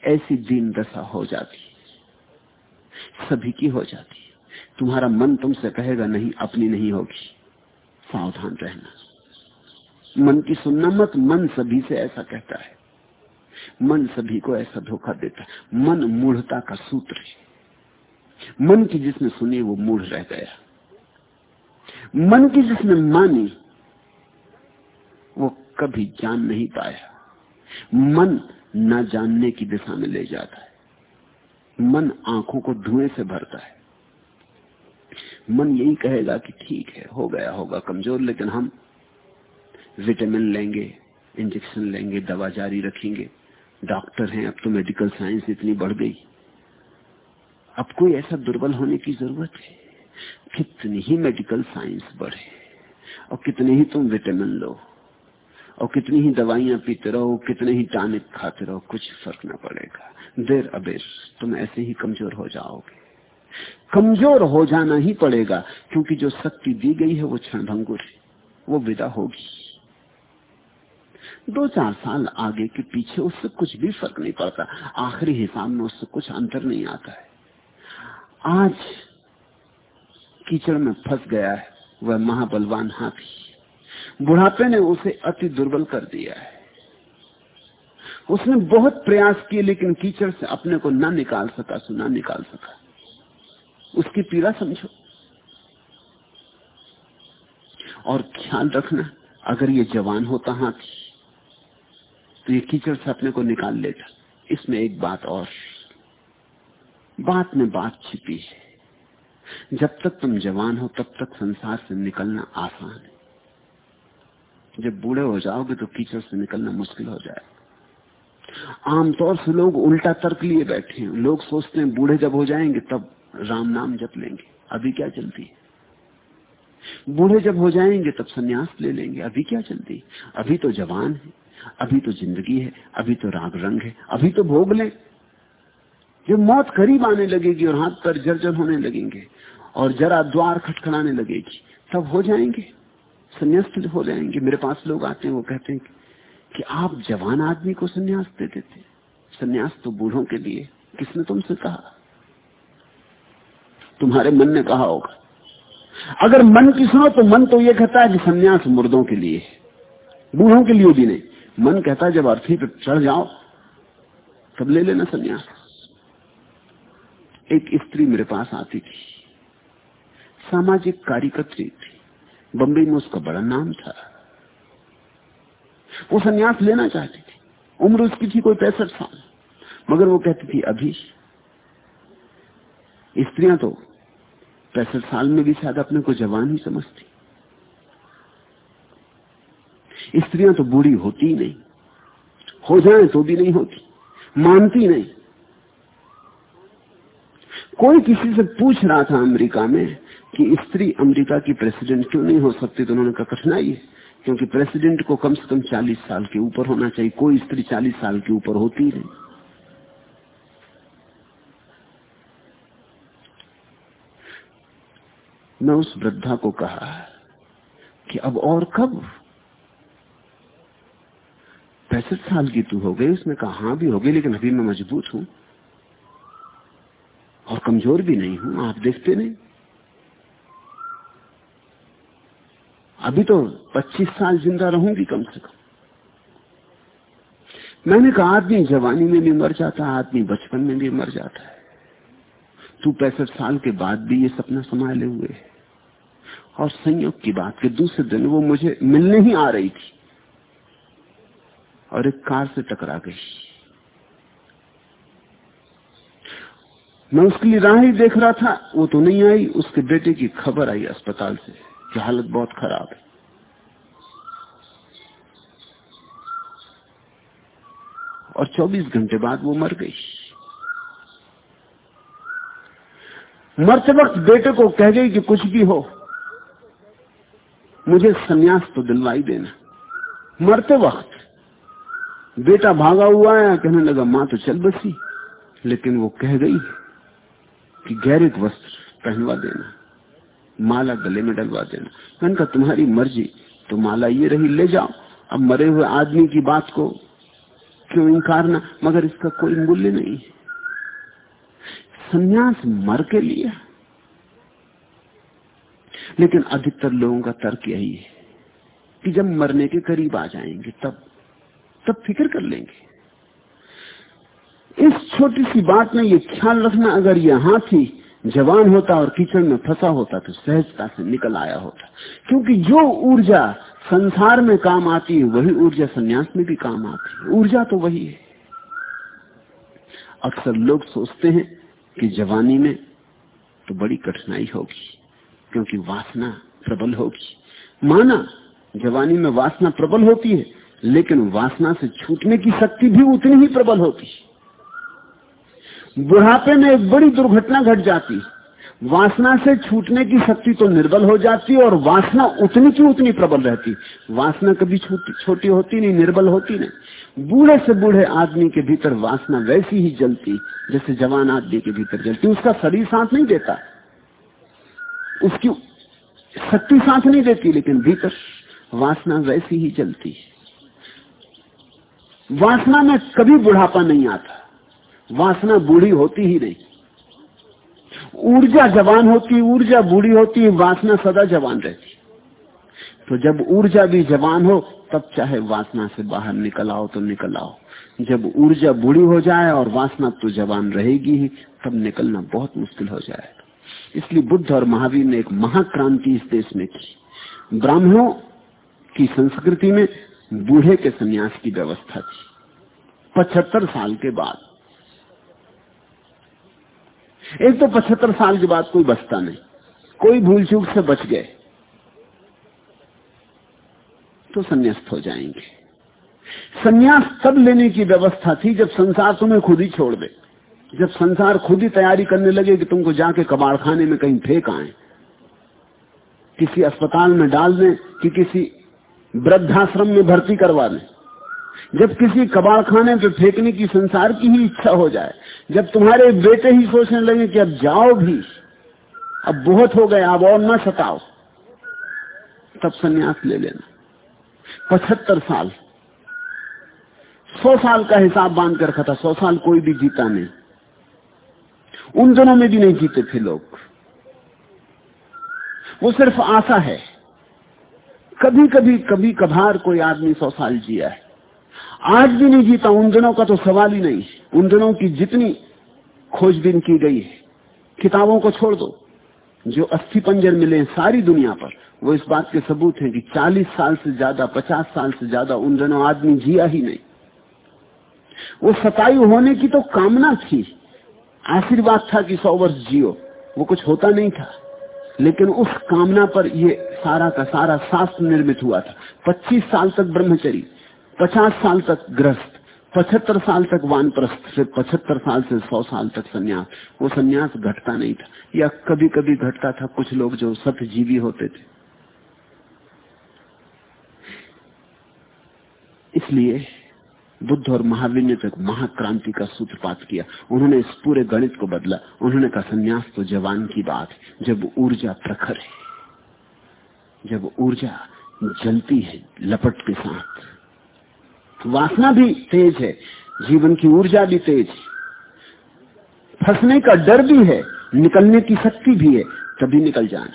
S2: ऐसी दीन दशा हो जाती सभी की हो जाती तुम्हारा मन तुमसे कहेगा, नहीं, अपनी नहीं होगी। सावधान रहना। मन की सुनना मत। मन सभी से ऐसा कहता है। मन सभी को ऐसा धोखा देता है। मन मूढ़ता का सूत्र है। मन की जिसने सुनी, वो मूढ़ रह गया। मन की जिसने मानी वो कभी जान नहीं पाया। मन न जानने की दिशा में ले जाता है। मन आँखों को धुएँ से भरता है। मन यही कहेगा कि ठीक है, हो गया होगा कमज़ोर, लेकिन हम विटामिन लेंगे, इंजेक्शन लेंगे, दवा जारी रखेंगे। डॉक्टर हैं, अब तो मेडिकल साइंस इतनी बढ़ गई। अब कोई ऐसा दुर्बल होने की ज़रूरत है? कितनी ही मेडिकल साइंस बढ़े, और कितने ही तुम विटामिन लो। और कितनी ही दवाइयाँ पीते रहो, कितने ही टानिक खाते रहो, कुछ फ़र्क ना पड़ेगा। देर अबेर, तुम ऐसे ही कमज़ोर हो जाओगे। कमज़ोर हो जाना ही पड़ेगा, क्योंकि जो शक्ति दी गई है, वो क्षणभंगुर है, वो विदा होगी। दो चार साल आगे के पीछे उससे कुछ भी फ़र्क नहीं पड़ता, आखिरी हिसाब में उससे कुछ अंतर नहीं आता है। आज कीचड़ में फंस गया है, वह महाबलवान हाथी। बुढ़ापे ने उसे अति दुर्बल कर दिया है। उसने बहुत प्रयास किए, लेकिन कीचड़ से अपने को ना निकाल सका सुना निकाल सका। उसकी पीड़ा समझो। और ख्याल रखना, अगर ये जवान होता हाथी तो ये कीचड़ से अपने को निकाल लेता इसमें एक बात और। बात में बात छिपी है। जब तक तुम जवान हो, तब तक संसार से निकलना आसान है। जब बूढ़े हो जाओगे तो कीचड़ से निकलना मुश्किल हो जाएगा आमतौर से लोग उल्टा तर्क लिए बैठे हैं। लोग सोचते हैं, बूढ़े जब हो जाएँगे तब राम नाम जप लेंगे। अभी क्या चलती है? बूढ़े जब हो जाएँगे तब सन्यास ले लेंगे। अभी क्या चलती अभी तो जवान है, अभी तो ज़िंदगी है, अभी तो राग रंग है, अभी तो भोग ले। जब मौत करीब आने लगेगी और हाथ पर जर्जर होने लगेंगे और जरा द्वार खटखड़ाने लगेगी। तब हो जाएँगे। संन्यास हो जाएँगे। मेरे पास लोग आते हैं, वो कहते हैं कि आप जवान आदमी को संन्यास दे देते संन्यास तो बूढ़ों के लिए। किसने तुमसे कहा? तुम्हारे मन ने कहा होगा। अगर मन की सुनो तो मन तो ये कहता है कि संन्यास मुर्दों के लिए बूढ़ों के लिए भी नहीं। मन कहता है, जब अर्थी पर चढ़ जाओ, तब ले लेना संन्यास। एक स्त्री मेरे पास आती थी। सामाजिक कार्यकर्त्री थी। बम्बई में उसका बड़ा नाम था। वो सन्यास लेना चाहती थी। उम्र उसकी थी कोई पैंसठ साल। मगर वो कहती थी, अभी स्त्रियाँ तो पैंसठ साल में भी शायद अपने को जवान ही समझती। स्त्रियाँ तो बूढ़ी होती नहीं। हो जाए तो भी नहीं होती। मानती नहीं। कोई किसी से पूछ रहा था अमेरिका में कि स्त्री अमेरिका की प्रेसिडेंट क्यों नहीं हो सकती? तो उन्होंने कहा, कठिनाई है, क्योंकि प्रेसिडेंट को कम से कम 40 साल के ऊपर होना चाहिए। कोई स्त्री 40 साल के ऊपर होती नहीं। मैं उस वृद्धा को कहा कि अब और कब? पैंसठ साल की तू हो गई, उसने कहा हाँ भी हो गई, लेकिन अभी मैं मज़बूत हूँ और कमज़ोर भी नहीं हूँ, आप देखते नहीं। अभी तो 25 साल ज़िंदा रहूँगी कम से कम। मैंने कहा, आदमी जवानी में भी मर जाता है, आदमी बचपन में भी मर जाता है। तू पैंसठ साल के बाद भी ये सपना संभाले हुए है। और संयोग की बात के दूसरे दिन वो मुझे मिलने ही आ रही थी। और एक कार से टकरा गई। मैं उसके लिए राह ही देख रहा था, वो तो नहीं आई, उसके बेटे की खबर आई अस्पताल से। कि हालत बहुत खराब है। और 24 घंटे बाद वो मर गई। मरते वक्त बेटे को कह गई कि कुछ भी हो, मुझे सन्यास तो दिलवाई देना। मरते वक्त बेटा भागा हुआ है, कहने लगा, माँ तो चल बसी। लेकिन वो कह गई कि गैरिक वस्त्र पहनवा देना। माला गले में डलवा देना। मैंने कहा, तुम्हारी मर्ज़ी तो माला ये रही, ले जाओ। अब मरे हुए आदमी की बात को क्यों इंकारना? मगर इसका कोई मूल्य नहीं संन्यास मर के लिया लेकिन अधिकतर लोगों का तर्क यही है कि जब मरने के करीब आ जाएँगे, तब तब फ़िक्र कर लेंगे। इस छोटी सी बात में ये ख्याल रखना अगर ये हाथी जवान होता और कीचड़ में फंसा होता तो सहजता से निकल आया होता। क्योंकि जो ऊर्जा संसार में काम आती है, वही ऊर्जा संन्यास में भी काम आती है। ऊर्जा तो वही है। अक्सर लोग सोचते हैं कि जवानी में तो बड़ी कठिनाई होगी, क्योंकि वासना प्रबल होगी। माना, जवानी में वासना प्रबल होती है, लेकिन वासना से छूटने की शक्ति भी उतनी ही प्रबल होती है। बुढ़ापे में एक बड़ी दुर्घटना घट जाती। वासना से छूटने की शक्ति तो निर्बल हो जाती और वासना उतनी की उतनी प्रबल रहती। वासना कभी छोटी होती नहीं, निर्बल होती नहीं। बूढ़े से बूढ़े आदमी के भीतर वासना वैसी ही जलती, जैसे जवान आदमी के भीतर जलती। उसका शरीर सांस नहीं देता। उसकी शक्ति सांस नहीं देती, लेकिन भीतर वासना वैसी ही जलती। वासना में कभी बुढ़ापा नहीं आता। वासना बूढ़ी होती ही नहीं। ऊर्जा जवान होती, ऊर्जा बूढ़ी होती, वासना सदा जवान रहती। तो जब ऊर्जा भी जवान हो, तब चाहे वासना से बाहर निकल आओ तो निकल आओ। जब ऊर्जा बूढ़ी हो जाए और वासना तो जवान रहेगी ही, तब निकलना बहुत मुश्किल हो जाएगा। इसलिए बुद्ध और महावीर ने एक महाक्रांति इस देश में की। ब्राह्मणों की संस्कृति में बूढ़े के संन्यास की व्यवस्था थी। पचहत्तर साल के बाद एक तो पचहत्तर साल के बाद कोई बचता नहीं। कोई भूल चूक से बच गए। तो संन्यास्त हो जाएँगे। संन्यास तब लेने की व्यवस्था थी जब संसार तुम्हें खुद ही छोड़ दे। जब संसार खुद ही तैयारी करने लगे कि तुमको जाके कबाड़ खाने में कहीं फेंक आए, किसी अस्पताल में डाल दें कि किसी वृद्धाश्रम में भर्ती करवा दें। जब किसी कबाड़ खाने पे फेंकने की संसार की ही इच्छा हो जाए जब तुम्हारे बेटे ही सोचने लगे कि अब जाओ भी, अब बहुत हो गए, अब और न सताओ, तब संन्यास ले लेना। पचहत्तर साल। सौ साल का हिसाब बाँध कर रखा था सौ साल कोई भी जीता नहीं। उन दिनों में भी नहीं जीते थे लोग। वो सिर्फ़ आशा है। कभी कभी कभी कभार कोई आदमी सौ साल जिया है। आज भी नहीं जीता, उन दिनों का तो सवाल ही नहीं उन दिनों की जितनी खोजबीन की गई है, किताबों को छोड़ दो। जो अस्थि पंजर मिले सारी दुनिया पर, वो इस बात के सबूत हैं कि 40 साल से ज़्यादा 50 साल से ज़्यादा उन दिनों आदमी जिया ही नहीं। वो सतायु होने की तो कामना थी। आशीर्वाद था कि सौ वर्ष जियो। वो कुछ होता नहीं था। लेकिन उस कामना पर ये सारा का सारा शास्त्र निर्मित हुआ था। 25 साल तक ब्रह्मचरी, पचास साल तक ग्रस्त। पचहत्तर साल तक वानप्रस्थ फिर पचहत्तर साल से सौ साल तक सन्यास। वो सन्यास घटता नहीं था। या कभी कभी घटता था, कुछ लोग जो सत जीवी होते थे। इसलिए बुद्ध और महावीर ने तो एक महाक्रांति का सूत्रपात किया। उन्होंने इस पूरे गणित को बदला। उन्होंने कहा, संन्यास तो जवान की बात जब ऊर्जा प्रखर है, जब ऊर्जा जलती है लपट के साथ वासना भी तेज है, जीवन की ऊर्जा भी तेज फंसने का डर भी है, निकलने की शक्ति भी है, तभी निकल जाना।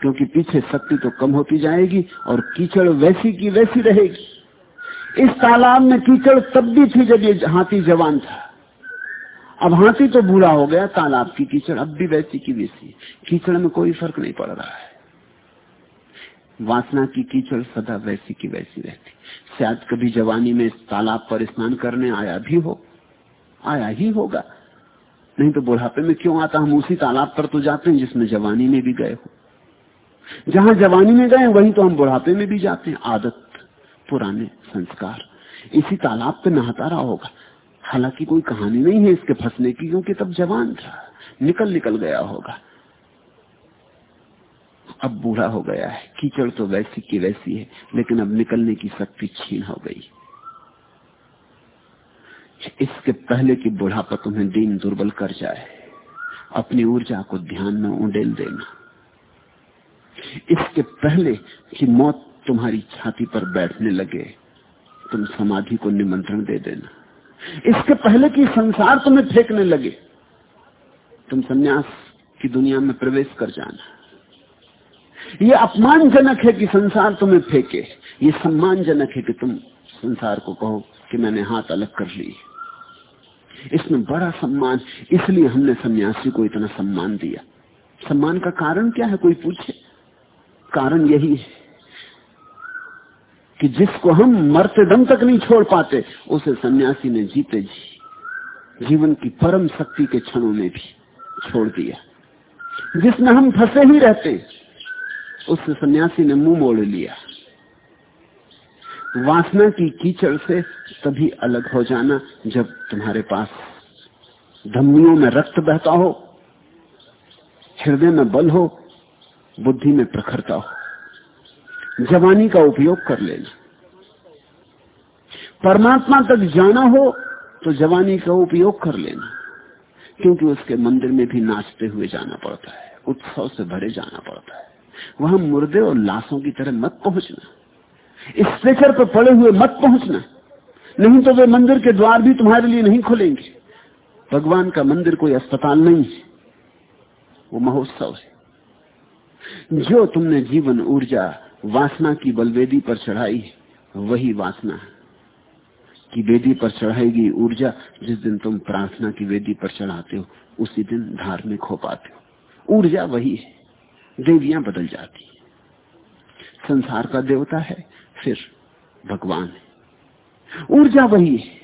S2: क्योंकि पीछे शक्ति तो कम होती जाएगी और कीचड़ वैसी की वैसी रहेगी। इस तालाब में कीचड़ तब भी थी जब ये हाथी जवान था। अब हाथी तो बूढ़ा हो गया, तालाब की कीचड़ अब भी वैसी की वैसी कीचड़ में कोई फ़र्क नहीं पड़ रहा है। वासना की कीचड़ सदा वैसी की वैसी रहती शायद कभी जवानी में तालाब पर स्नान करने आया भी हो, आया ही होगा। नहीं तो बुढ़ापे में क्यों आता? हम उसी तालाब पर तो जाते हैं जिसमें जवानी में भी गए हो। जहाँ जवानी में गए वहीं तो हम बुढ़ापे में भी जाते हैं। आदत, पुराने संस्कार। इसी तालाब पे नहाता रहा होगा। हालाँकि कोई कहानी नहीं है इसके फंसने की, क्योंकि तब जवान था। निकल निकल गया होगा। अब बूढ़ा हो गया है। कीचड़ तो वैसी की वैसी है, लेकिन अब निकलने की शक्ति छीन हो गई। इसके पहले की बुढ़ापा तुम्हें दीन दुर्बल कर जाए, अपनी ऊर्जा को ध्यान में उडेल देना। इसके पहले कि मौत तुम्हारी छाती पर बैठने लगे, तुम समाधि को निमंत्रण दे देना। इसके पहले कि संसार तुम्हें फेंकने लगे, तुम सन्यास की दुनिया में प्रवेश कर जाना। ये अपमानजनक है कि संसार तुम्हें फेंके। ये सम्मानजनक है कि तुम संसार को कहो कि मैंने हाथ अलग कर ली इसमें बड़ा सम्मान, इसलिए हमने सन्यासी को इतना सम्मान दिया। सम्मान का कारण क्या है, कोई पूछे? कारण यही है कि जिसको हम मरते दम तक नहीं छोड़ पाते, उसे सन्यासी ने जीते जी। जीवन की परम शक्ति के क्षणों में भी छोड़ दिया। जिसमें हम फंसे ही रहते उससे सन्यासी ने मुँह मोड़ लिया। वासना की कीचड़ से तभी अलग हो जाना जब तुम्हारे पास धमनियों में रक्त बहता हो, हृदय में बल हो, बुद्धि में प्रखरता हो। जवानी का उपयोग कर लेना। परमात्मा तक जाना हो तो जवानी का उपयोग कर लेना, क्योंकि उसके मंदिर में भी नाचते हुए जाना पड़ता है, उत्सव से भरे जाना पड़ता है। वहाँ मुर्दे और लाशों की तरह मत पहुँचना। स्ट्रेचर पर पड़े हुए मत पहुँचना। नहीं तो वे मंदिर के द्वार भी तुम्हारे लिए नहीं खुलेंगे। भगवान का मंदिर कोई अस्पताल नहीं है। वो महोत्सव है। जो तुमने जीवन ऊर्जा वासना की बलवेदी पर चढ़ाई वही वासना की वेदी पर चढ़ाएगी ऊर्जा जिस दिन तुम प्रार्थना की वेदी पर चढ़ाते हो, उसी दिन धार्मिक हो पाते हो। ऊर्जा वही है। देवियाँ बदल जाती संसार का देवता है, फिर भगवान है। ऊर्जा वही है।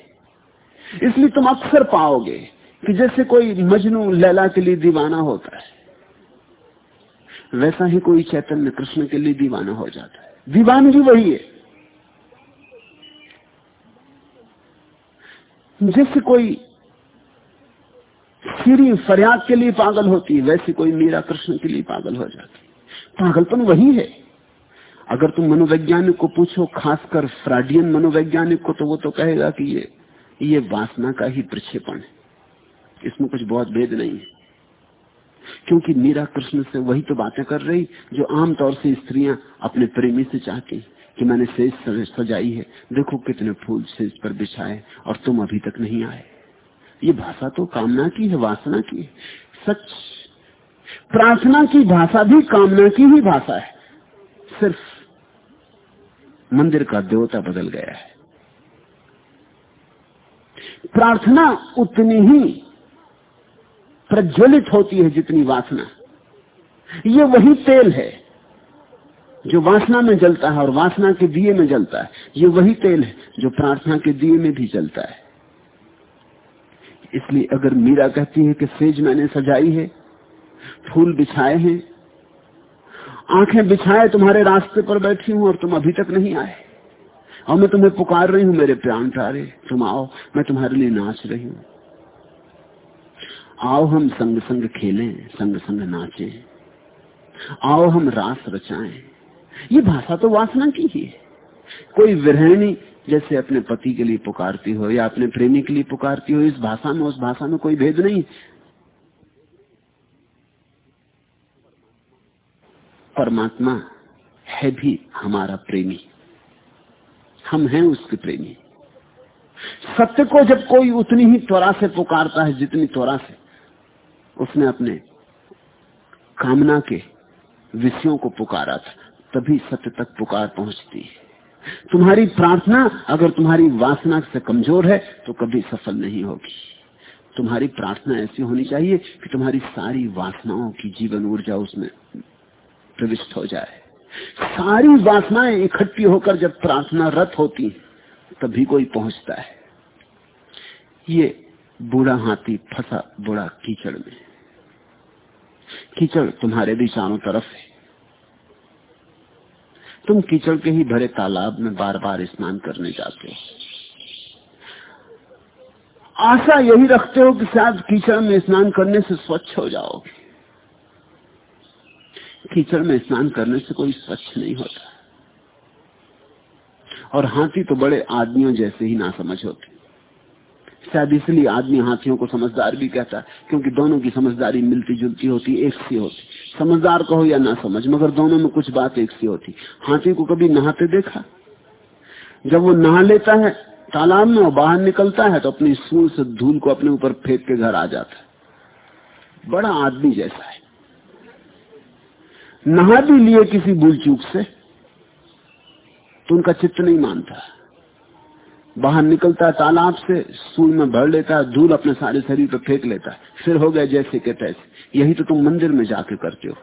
S2: इसलिए तुम अक्सर पाओगे कि जैसे कोई मजनू लैला के लिए दीवाना होता है, वैसा ही कोई चैतन्य कृष्ण के लिए दीवाना हो जाता है। दीवान दीवानगी वही है। जैसे कोई सीरी फरियाद के लिए पागल होती है, वैसे कोई मीरा कृष्ण के लिए पागल हो जाती पागलपन वही है। अगर तुम मनोवैज्ञानिक को पूछो, खासकर फ्राडियन मनोवैज्ञानिक को तो वो तो कहेगा कि ये ये वासना का ही प्रक्षेपण है। इसमें कुछ बहुत भेद नहीं है। क्योंकि मीरा कृष्ण से वही तो बातें कर रही, जो आमतौर से स्त्रियाँ अपने प्रेमी से चाहती कि मैंने सेज सजाई है। देखो कितने फूल सेज पर बिछाए और तुम अभी तक नहीं आए। ये भाषा तो कामना की है, वासना की है। सच। प्रार्थना की भाषा भी कामना की ही भाषा है। सिर्फ़ मंदिर का देवता बदल गया है। प्रार्थना उतनी ही प्रज्वलित होती है जितनी वासना। ये वही तेल है जो वासना में जलता है और वासना के दिए में जलता है। ये वही तेल है जो प्रार्थना के दिए में भी जलता है। इसलिए अगर मीरा कहती है कि सेज मैंने सजाई है, फूल बिछाए हैं, आँखें बिछाए तुम्हारे रास्ते पर बैठी हूँ और तुम अभी तक नहीं आए, और मैं तुम्हें पुकार रही हूँ, मेरे प्राण प्यारे, तुम आओ, मैं तुम्हारे लिए नाच रही हूँ। आओ हम संग संग खेलें, संग संग नाचें, आओ हम रास रचाएँ। ये भाषा तो वासना की ही है। कोई विरहणी जैसे अपने पति के लिए पुकारती हो या अपने प्रेमी के लिए पुकारती हो, इस भाषा में, उस भाषा में कोई भेद नहीं। परमात्मा है भी हमारा प्रेमी। हम हैं उसके प्रेमी। सत्य को जब कोई उतनी ही त्वरा से पुकारता है, जितनी त्वरा से, उसने अपने कामना के विषयों को पुकारा था, तभी सत्य तक पुकार पहुँचती है। तुम्हारी प्रार्थना, अगर तुम्हारी वासना से कमज़ोर है तो कभी सफल नहीं होगी। तुम्हारी प्रार्थना ऐसी होनी चाहिए कि तुम्हारी सारी वासनाओं की जीवन ऊर्जा उसमें प्रविष्ट हो जाए। सारी वासनाएँ इकट्ठी होकर जब प्रार्थना रत होती तभी कोई पहुँचता है। ये बूढ़ा हाथी फंसा बूढ़ा कीचड़ में। कीचड़ तुम्हारे भी चारों तरफ़ है। तुम कीचड़ के ही भरे तालाब में बार बार स्नान करने जाते हो। आशा यही रखते हो कि शायद कीचड़ में स्नान करने से स्वच्छ हो जाओगे। कीचड़ में स्नान करने से कोई स्वच्छ नहीं होता। और हाथी तो बड़े आदमियों जैसे ही ना समझ होते शायद इसलिए आदमी हाथियों को समझदार भी कहता है, क्योंकि दोनों की समझदारी मिलती जुलती होती, एक सी होती। समझदार कहो या ना समझ, मगर दोनों में कुछ बात एक सी होती हाथी को कभी नहाते देखा? जब वो नहा लेता है, तालाब में और बाहर निकलता है तो अपनी सूर से धूल को अपने ऊपर फेंक के घर आ जाता है। बड़ा आदमी जैसा है। नहा भी लिए किसी भूल चूक से तो उनका चित्त नहीं मानता। बाहर निकलता है तालाब से सूल में भर लेता है, धूल अपने सारे शरीर पर फेंक लेता है। फिर हो गया जैसे के तैसे। यही तो तुम मंदिर में जाके करते हो।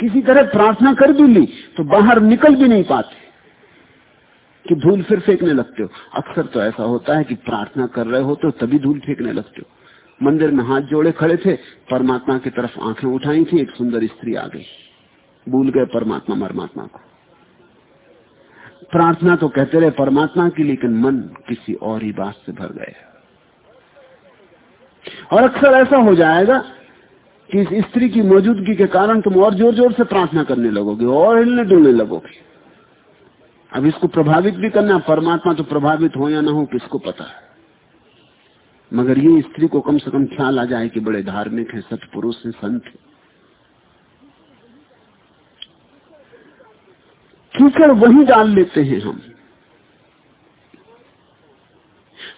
S2: किसी तरह प्रार्थना कर भी ली तो बाहर निकल भी नहीं पाते। कि धूल फिर फेंकने लगते हो। अक्सर तो ऐसा होता है कि प्रार्थना कर रहे हो तो तभी धूल फेंकने लगते हो। मंदिर में हाथ जोड़े खड़े थे, परमात्मा की तरफ़ आँखें उठाई थी, एक सुंदर स्त्री आ गई। भूल गए परमात्मा परमात्मा को। प्रार्थना तो कहते रहे परमात्मा की, लेकिन मन किसी और ही बात से भर गया। और अक्सर ऐसा हो जाएगा कि इस स्त्री की मौजूदगी के कारण तुम और ज़ोर ज़ोर से प्रार्थना करने लगोगे, और हिलने डुलने लगोगे। अब इसको प्रभावित भी करना, परमात्मा तो प्रभावित हो या ना हो, किसको पता है? मगर ये स्त्री को कम से कम ख्याल आ जाए कि बड़े धार्मिक है, सतपुरुष है, संत है। कीचड़ वही डाल लेते हैं हम।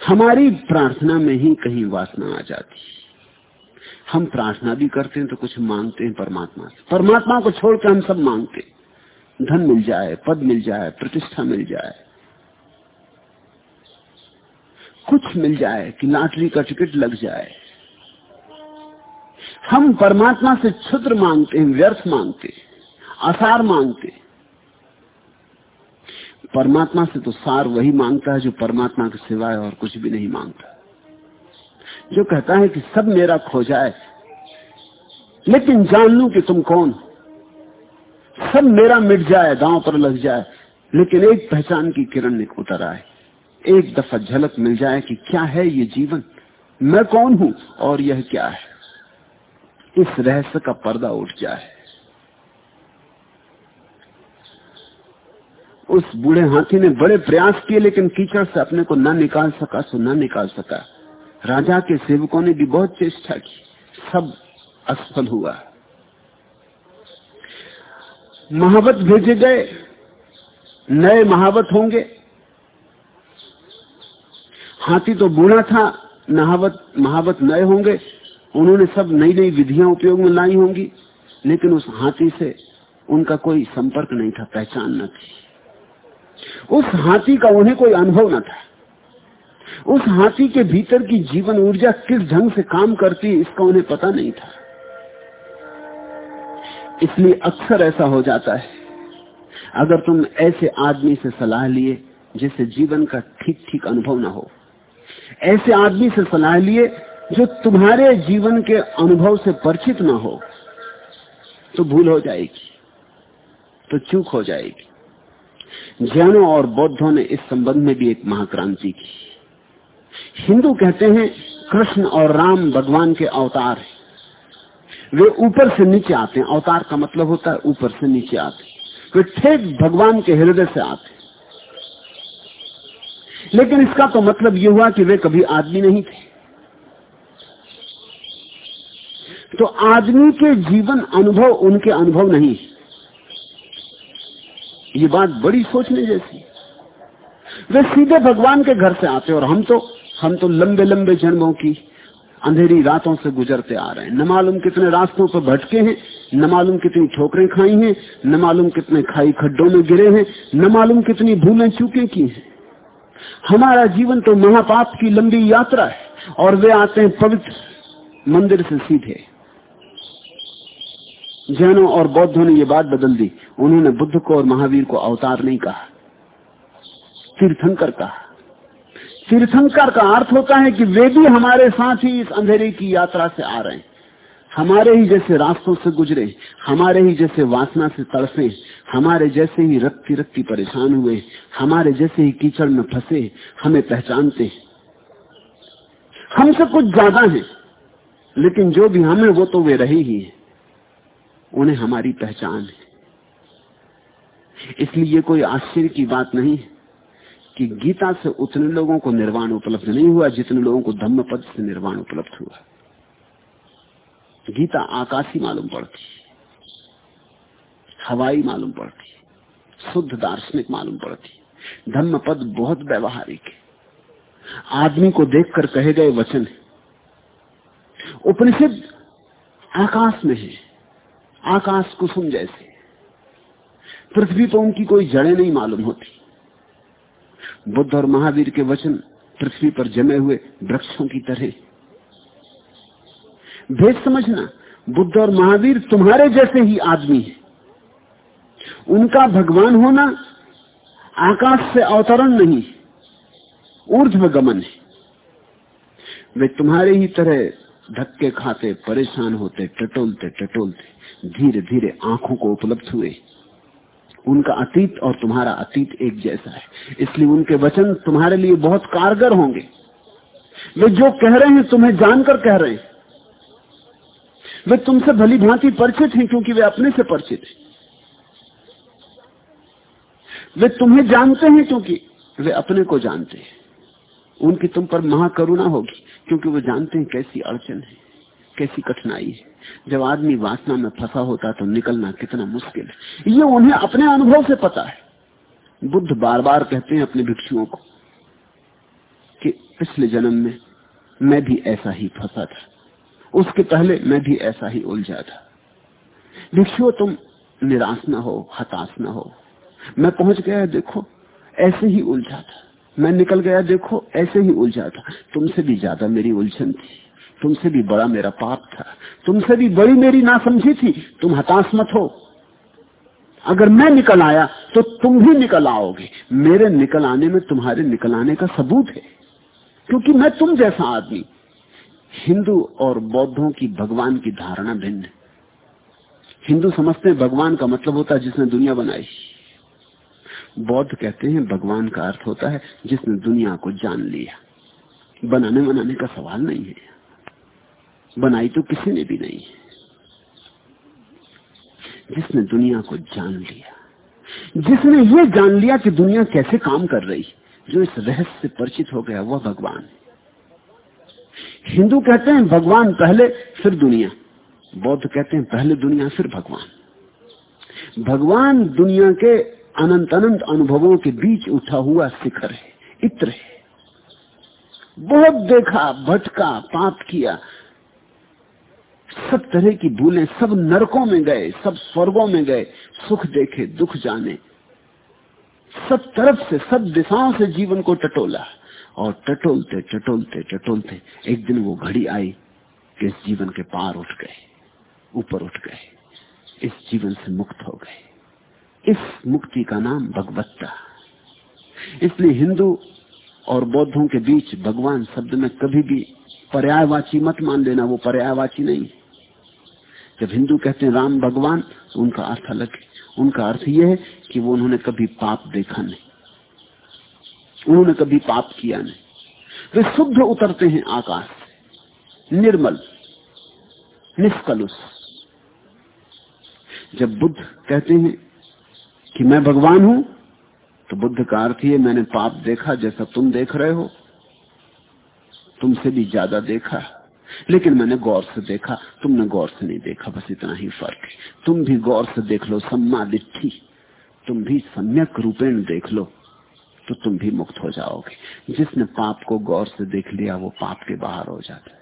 S2: हमारी प्रार्थना में ही कहीं वासना आ जाती। हम प्रार्थना भी करते हैं तो कुछ मांगते हैं परमात्मा से। परमात्मा को छोड़कर हम सब मांगते धन मिल जाए, पद मिल जाए, प्रतिष्ठा मिल जाए। कुछ मिल जाए कि लॉटरी का टिकट लग जाए। हम परमात्मा से क्षुद्र मांगते हैं, व्यर्थ मांगते आसार मांगते परमात्मा से तो सार वही माँगता है जो परमात्मा के सिवाय और कुछ भी नहीं माँगता। जो कहता है कि सब मेरा खो जाए लेकिन जान लू कि तुम कौन सब मेरा मिट जाए, दांव पर लग जाए, लेकिन एक पहचान की किरण निक उतर आए एक दफ़ा झलक मिल जाए कि क्या है ये जीवन, मैं कौन हूँ और यह क्या है। इस रहस्य का पर्दा उठ जाए। उस बूढ़े हाथी ने बड़े प्रयास किए, लेकिन कीचड़ से अपने को न निकाल सका, सो न निकाल सका। राजा के सेवकों ने भी बहुत चेष्टा की। सब असफल हुआ। महावत भेजे गए, नए महावत होंगे। हाथी तो बूढ़ा था, नहावत, महावत नए होंगे। उन्होंने सब नई नई विधियाँ उपयोग में लाई होंगी, लेकिन उस हाथी से उनका कोई संपर्क नहीं था, पहचान न थी। उस हाथी का उन्हें कोई अनुभव न था। उस हाथी के भीतर की जीवन ऊर्जा किस ढंग से काम करती, इसका उन्हें पता नहीं था। इसलिए अक्सर ऐसा हो जाता है। अगर तुम ऐसे आदमी से सलाह लिए जिसे जीवन का ठीक ठीक अनुभव ना हो, ऐसे आदमी से सलाह लिए जो तुम्हारे जीवन के अनुभव से परिचित ना हो तो भूल हो जाएगी तो चूक हो जाएगी। जैनों और बौद्धों ने इस संबंध में भी एक महाक्रांति की। हिंदू कहते हैं, कृष्ण और राम भगवान के अवतार हैं। वे ऊपर से नीचे आते हैं। अवतार का मतलब होता है ऊपर से नीचे आते वे ठेक भगवान के हृदय से आते लेकिन इसका तो मतलब यह हुआ कि वे कभी आदमी नहीं थे। तो आदमी के जीवन अनुभव उनके अनुभव नहीं ये बात बड़ी सोचने जैसी वे सीधे भगवान के घर से आते और हम तो हम तो लंबे लंबे जन्मों की अंधेरी रातों से गुजरते आ रहे हैं। न मालूम कितने रास्तों पर भटके हैं, न मालूम कितनी ठोकरें खाई हैं, न मालूम कितने खाई खड्डों में गिरे हैं, न मालूम कितनी भूलें चूके की हैं। हमारा जीवन तो महापाप की लंबी यात्रा है और वे आते हैं पवित्र मंदिर से सीधे। जैनों और बौद्धों ने यह बात बदल दी। उन्होंने बुद्ध को और महावीर को अवतार नहीं कहा, तीर्थंकर कहा। तीर्थंकर का अर्थ होता है कि वे भी हमारे साथ ही इस अंधेरे की यात्रा से आ रहे हैं। हमारे ही जैसे रास्तों से गुजरे, हमारे ही जैसे वासना से तड़फे, हमारे जैसे ही रक्ति रक्ति परेशान हुए, हमारे जैसे ही कीचड़ में फंसे, हमें पहचानते हमसे कुछ ज़्यादा है, लेकिन जो भी हमें वो तो वे रहे ही है। उन्हें हमारी पहचान है। इसलिए कोई आश्चर्य की बात नहीं है। कि गीता से उतने लोगों को निर्वाण उपलब्ध नहीं हुआ जितने लोगों को धम्म पद से निर्वाण उपलब्ध हुआ। गीता आकाशी मालूम पड़ती, हवाई मालूम पड़ती, शुद्ध दार्शनिक मालूम पड़ती। धम्म पद बहुत व्यवहारिक है। आदमी को देखकर कहे गए वचन है। उपनिषद आकाश में है, आकाश कुसुम जैसे। पृथ्वी पर उनकी कोई जड़ें नहीं मालूम होती। बुद्ध और महावीर के वचन पृथ्वी पर जमे हुए वृक्षों की तरह। भेद समझना, बुद्ध और महावीर तुम्हारे जैसे ही आदमी है। उनका भगवान होना आकाश से अवतरण नहीं ऊर्ध्व गमन है। वे तुम्हारे ही तरह धक्के खाते, परेशान होते, टटोलते टटोलते धीरे धीरे आँखों को उपलब्ध हुए। उनका अतीत और तुम्हारा अतीत एक जैसा है। इसलिए उनके वचन तुम्हारे लिए बहुत कारगर होंगे। वे जो कह रहे हैं, तुम्हें जानकर कह रहे हैं। वे तुमसे भली भांति परिचित हैं, क्योंकि वे अपने से परिचित हैं। वे तुम्हें जानते हैं, क्योंकि वे अपने को जानते हैं। उनकी तुम पर महाकरुणा होगी, क्योंकि वो जानते हैं कैसी अड़चन है। कैसी कठिनाई है? जब आदमी वासना में फंसा होता तो निकलना कितना मुश्किल है। ये उन्हें अपने अनुभव से पता है। बुद्ध बार बार कहते हैं अपने भिक्षुओं को कि पिछले जन्म में मैं भी ऐसा ही फंसा था। उसके पहले मैं भी ऐसा ही उलझा था। भिक्षुओं, तुम निराश ना हो, हताश ना हो। मैं पहुँच गया, देखो, ऐसे ही उलझा था। मैं निकल गया, देखो, ऐसे ही उलझा था। तुमसे भी ज़्यादा मेरी उलझन थी। तुमसे भी बड़ा मेरा पाप था। तुमसे भी बड़ी मेरी नासमझी थी। तुम हताश मत हो। अगर मैं निकल आया तो तुम भी निकल आओगे। मेरे निकल आने में तुम्हारे निकल आने का सबूत है। क्योंकि मैं तुम जैसा आदमी। हिंदू और बौद्धों की भगवान की धारणा भिन्न है। हिंदू समझते हैं भगवान का मतलब होता है जिसने दुनिया बनाई। बौद्ध कहते हैं भगवान का अर्थ होता है जिसने दुनिया को जान लिया। बनाने बनाने का सवाल नहीं है। बनाई तो किसी ने भी नहीं। जिसने दुनिया को जान लिया, जिसने ये जान लिया कि दुनिया कैसे काम कर रही, जो इस रहस्य से परिचित हो गया, वह भगवान। हिंदू कहते हैं, भगवान पहले, फिर दुनिया। बौद्ध कहते हैं, पहले दुनिया, फिर भगवान। भगवान दुनिया के अनंत अनंत अनुभवों के बीच उठा हुआ शिखर है, इत्र है। बहुत देखा, भटका, पाप किया सब तरह की भूलें सब नरकों में गए, सब स्वर्गों में गए, सुख देखे, दुख जाने। सब तरफ़ से, सब दिशाओं से जीवन को टटोला और टटोलते टटोलते टटोलते एक दिन वो घड़ी आई कि इस जीवन के पार उठ गए, ऊपर उठ गए, इस जीवन से मुक्त हो गए। इस मुक्ति का नाम भगवत्ता। इसलिए हिंदू और बौद्धों के बीच भगवान शब्द में कभी भी पर्यायवाची मत मान लेना, वो पर्यायवाची नहीं। जब हिंदू कहते हैं राम भगवान तो उनका अर्थ अलग है। उनका अर्थ यह है कि वो उन्होंने कभी पाप देखा नहीं। उन्होंने कभी पाप किया नहीं। वे शुद्ध उतरते हैं आकाश निर्मल, निष्कलुष। जब बुद्ध कहते हैं कि मैं भगवान हूँ तो बुद्ध का अर्थ ये मैंने पाप देखा जैसा तुम देख रहे हो। तुमसे भी ज़्यादा देखा लेकिन मैंने गौर से देखा, तुमने गौर से नहीं देखा, बस इतना ही फ़र्क है। तुम भी गौर से देख लो सम्मा दिट्ठी तुम भी सम्यक रूपेण देख लो तो तुम भी मुक्त हो जाओगे। जिसने पाप को गौर से देख लिया, वो पाप के बाहर हो जाता है।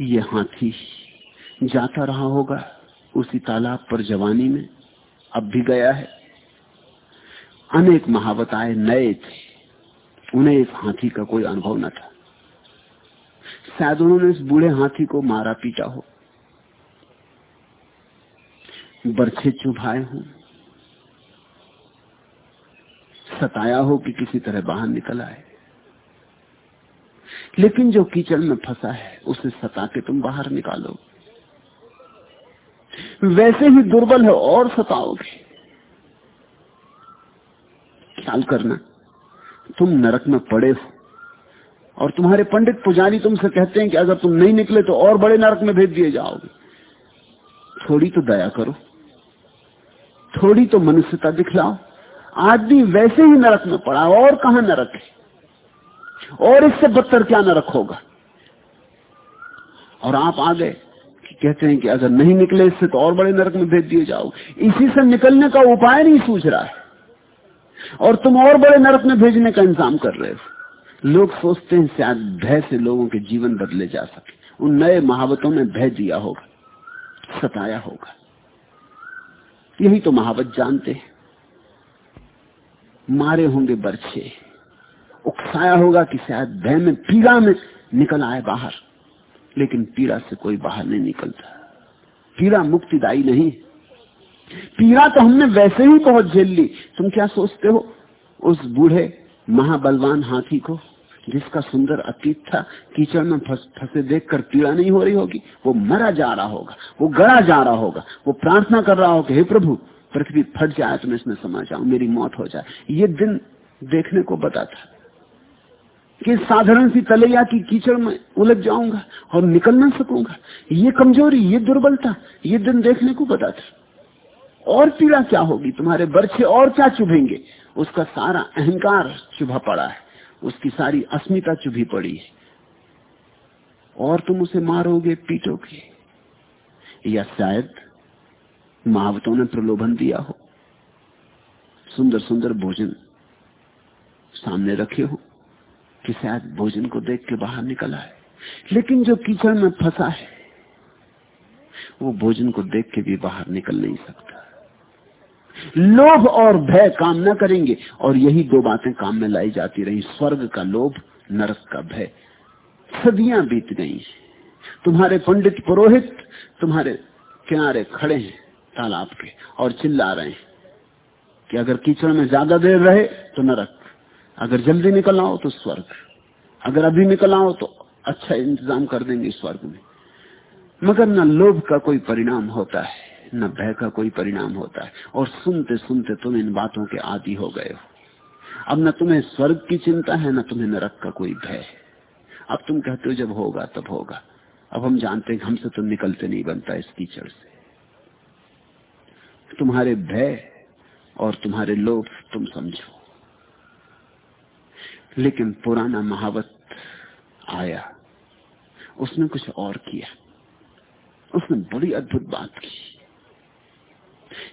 S2: ये हाथी जाता रहा होगा उसी तालाब पर जवानी में, अब भी गया है। अनेक महावताए नए थे, उन्हें इस हाथी का कोई अनुभव न था। शायद उन्होंने इस बूढ़े हाथी को मारा पीटा हो। बर्छे चुभाए हो। सताया हो कि किसी तरह बाहर निकल आए। लेकिन जो कीचड़ में फंसा है, उसे सता के तुम बाहर निकालो। वैसे ही दुर्बल है, और सताओगे। ख्याल करना, तुम नरक में पड़े हो। और तुम्हारे पंडित पुजारी तुमसे कहते हैं कि अगर तुम नहीं निकले तो और बड़े नरक में भेज दिए जाओगे। थोड़ी तो दया करो। थोड़ी तो मनुष्यता दिखलाओ। आदमी वैसे ही नरक में पड़ा, और कहा नरक है? और इससे बदतर क्या नरक होगा? और आप आ गए कहते हैं कि अगर नहीं निकले इससे तो और बड़े नरक में भेज दिए जाओ। इसी से निकलने का उपाय नहीं सूझ रहा है। और तुम और बड़े नरक में भेजने का इंतज़ाम कर रहे हो। लोग सोचते हैं शायद भय से लोगों के जीवन बदले जा सके। उन नए महावतों में भय दिया होगा, सताया होगा। यही तो महावत जानते हैं। मारे होंगे बर्छे। उकसाया होगा कि शायद भय में, पीड़ा में निकल आए बाहर। लेकिन पीड़ा से कोई बाहर नहीं निकलता। पीड़ा मुक्तिदायी नहीं। पीड़ा तो हमने वैसे ही बहुत झेल ली। तुम क्या सोचते हो? उस बूढ़े महाबलवान हाथी को, जिसका सुंदर अतीत था, कीचड़ में फंसे देखकर पीड़ा नहीं हो रही होगी, वो मरा जा रहा होगा, वो गड़ा जा रहा होगा, वो प्रार्थना कर रहा होगा, हे प्रभु, पृथ्वी फट जाए तो मैं इसमें समा जाऊँ, मेरी मौत हो जाए। ये दिन देखने को बताता कि साधारण सी तलैया की कीचड़ में उलझ जाऊँगा और निकल ना सकूँगा। ये कमज़ोरी, ये दुर्बलता, ये दिन देखने को बताता और पीड़ा क्या होगी? तुम्हारे बर्छे और क्या चुभेंगे? उसका सारा अहंकार चुभा पड़ा है। उसकी सारी अस्मिता चुभी पड़ी है। और तुम उसे मारोगे पीटोगे? या शायद महावतों ने प्रलोभन दिया हो? सुंदर सुंदर भोजन सामने रखे हो कि शायद भोजन को देख के बाहर निकल आए। लेकिन जो कीचड़ में फंसा है, वो भोजन को देख के भी बाहर निकल नहीं सकता। लोभ और भय काम न करेंगे। और यही दो बातें काम में लाई जाती रही। स्वर्ग का लोभ, नरक का भय। सदियाँ बीत गई। तुम्हारे पंडित पुरोहित तुम्हारे किनारे खड़े हैं तालाब के और चिल्ला रहे हैं कि अगर कीचड़ में ज़्यादा देर रहे तो नरक। अगर जल्दी निकल आओ तो स्वर्ग। अगर अभी निकल आओ तो अच्छा इंतज़ाम कर देंगे स्वर्ग में। मगर न लोभ का कोई परिणाम होता है। न भय का कोई परिणाम होता है। और सुनते सुनते तुम इन बातों के आदि हो गए हो। अब न तुम्हें स्वर्ग की चिंता है, न तुम्हें नरक का कोई भय है। अब तुम कहते हो, जब होगा, तब होगा। अब हम जानते हैं हमसे तो निकलते नहीं बनता इस कीचड़ से। तुम्हारे भय और तुम्हारे लोभ तुम समझो। लेकिन पुराना महावत आया। उसने कुछ और किया। उसने बड़ी अद्भुत बात की।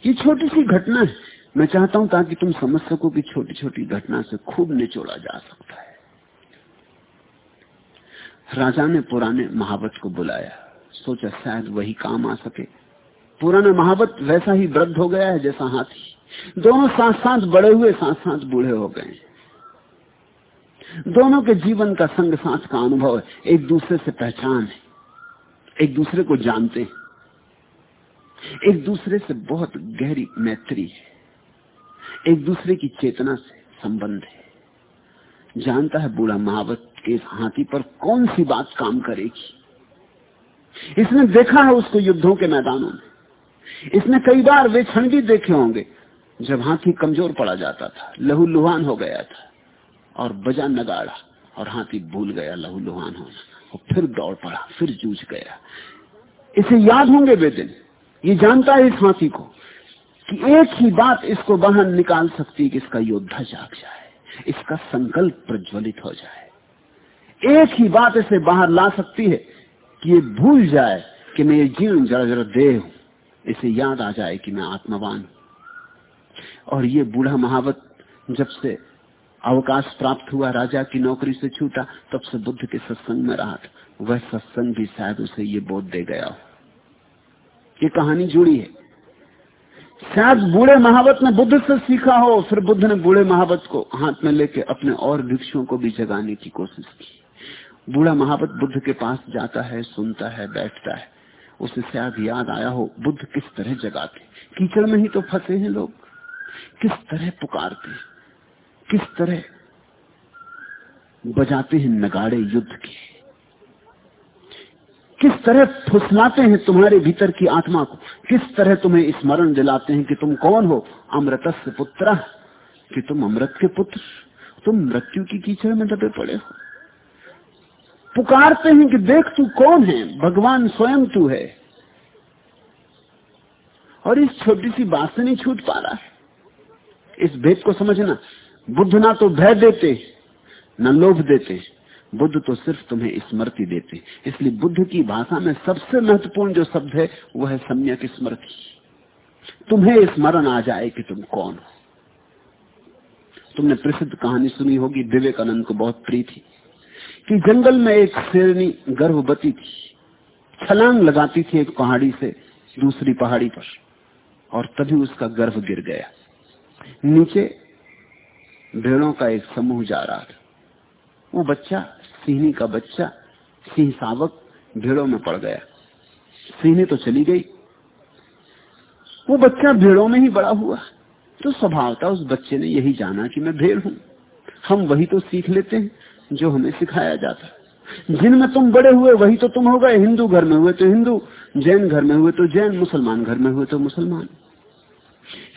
S2: ये छोटी सी घटना है। मैं चाहता हूँ ताकि तुम समझ सको कि छोटी छोटी घटना से खूब निचोड़ा जा सकता है। राजा ने पुराने महावत को बुलाया। सोचा शायद वही काम आ सके। पुराना महावत वैसा ही वृद्ध हो गया है जैसा हाथी। दोनों साथ साथ बड़े हुए साथ साथ बूढ़े हो गए दोनों के जीवन का संग साथ का अनुभव है। एक दूसरे से पहचान है। एक दूसरे को जानते हैं। एक दूसरे से बहुत गहरी मैत्री है। एक दूसरे की चेतना से संबंध है। जानता है बूढ़ा महावत के इस हाथी पर कौन सी बात काम करेगी। इसने देखा है उसको युद्धों के मैदानों में। इसने कई बार वे क्षण भी देखे होंगे, जब हाथी कमज़ोर पड़ा जाता था लहू लुहान हो गया था, और बजा नगाड़ा, और हाथी भूल गया लहू लुहान होना और फिर दौड़ पड़ा, फिर जूझ गया। इसे याद होंगे वे दिन। ये जानता है इस हाथी को कि एक ही बात इसको बाहर निकाल सकती है कि इसका योद्धा जाग जाए, इसका संकल्प प्रज्वलित हो जाए। एक ही बात इसे बाहर ला सकती है कि ये भूल जाए कि मैं ये जीवन जरा जरा देह हूँ, इसे याद आ जाए कि मैं आत्मवान हूँ। और ये बूढ़ा महावत जब से अवकाश प्राप्त हुआ, राजा की नौकरी से छूटा, तब से बुद्ध के सत्संग में रहा था। वह सत्संग भी शायद उसे ये बोध दे गया हो। ये कहानी जुड़ी है। शायद बूढ़े महावत ने बुद्ध से सीखा हो, फिर बुद्ध ने बूढ़े महावत को हाथ में लेके अपने और भिक्षुओं को भी जगाने की कोशिश की। बूढ़ा महावत बुद्ध के पास जाता है, सुनता है, बैठता है। उसे शायद याद आया हो, बुद्ध किस तरह जगाते कीचड़ में ही तो फंसे हैं लोग। किस तरह पुकारते किस तरह बजाते हैं नगाड़े युद्ध के। किस तरह फुसलाते हैं तुम्हारे भीतर की आत्मा को? किस तरह तुम्हें स्मरण दिलाते हैं कि तुम कौन हो? अमृत पुत्र, कि तुम अमृत के पुत्र, तुम मृत्यु की कीचड़ में दबे पड़े हो। पुकारते हैं कि देख तू कौन है? भगवान स्वयं तू है। और इस छोटी सी बात से नहीं छूट पा रहा है। इस भेद को समझना। बुद्ध ना तो भय देते, न लोभ देते। बुद्ध तो सिर्फ़ तुम्हें स्मृति देते इसलिए बुद्ध की भाषा में सबसे महत्वपूर्ण जो शब्द है वह है सम्यक स्मृति। तुम्हें स्मरण आ जाए कि तुम कौन हो। तुमने प्रसिद्ध कहानी सुनी होगी, विवेकानंद को बहुत प्रिय थी, कि जंगल में एक शेरनी गर्भवती थी, छलांग लगाती थी एक पहाड़ी से दूसरी पहाड़ी पर, और तभी उसका गर्भ गिर गया। नीचे भेड़ों का एक समूह जा रहा था। वो बच्चा सिंहनी का बच्चा, सिंह सावक भेड़ों में पड़ गया। सिंहनी तो चली गई। वो बच्चा भेड़ों में ही बड़ा हुआ। तो स्वभाव था उस बच्चे ने यही जाना कि मैं भेड़ हूँ। हम वही तो सीख लेते हैं जो हमें सिखाया जाता। जिनमें तुम बड़े हुए, वही तो तुम हो गए। हिंदू घर में हुए तो हिंदू, जैन घर में हुए तो जैन, मुसलमान घर में हुए तो मुसलमान।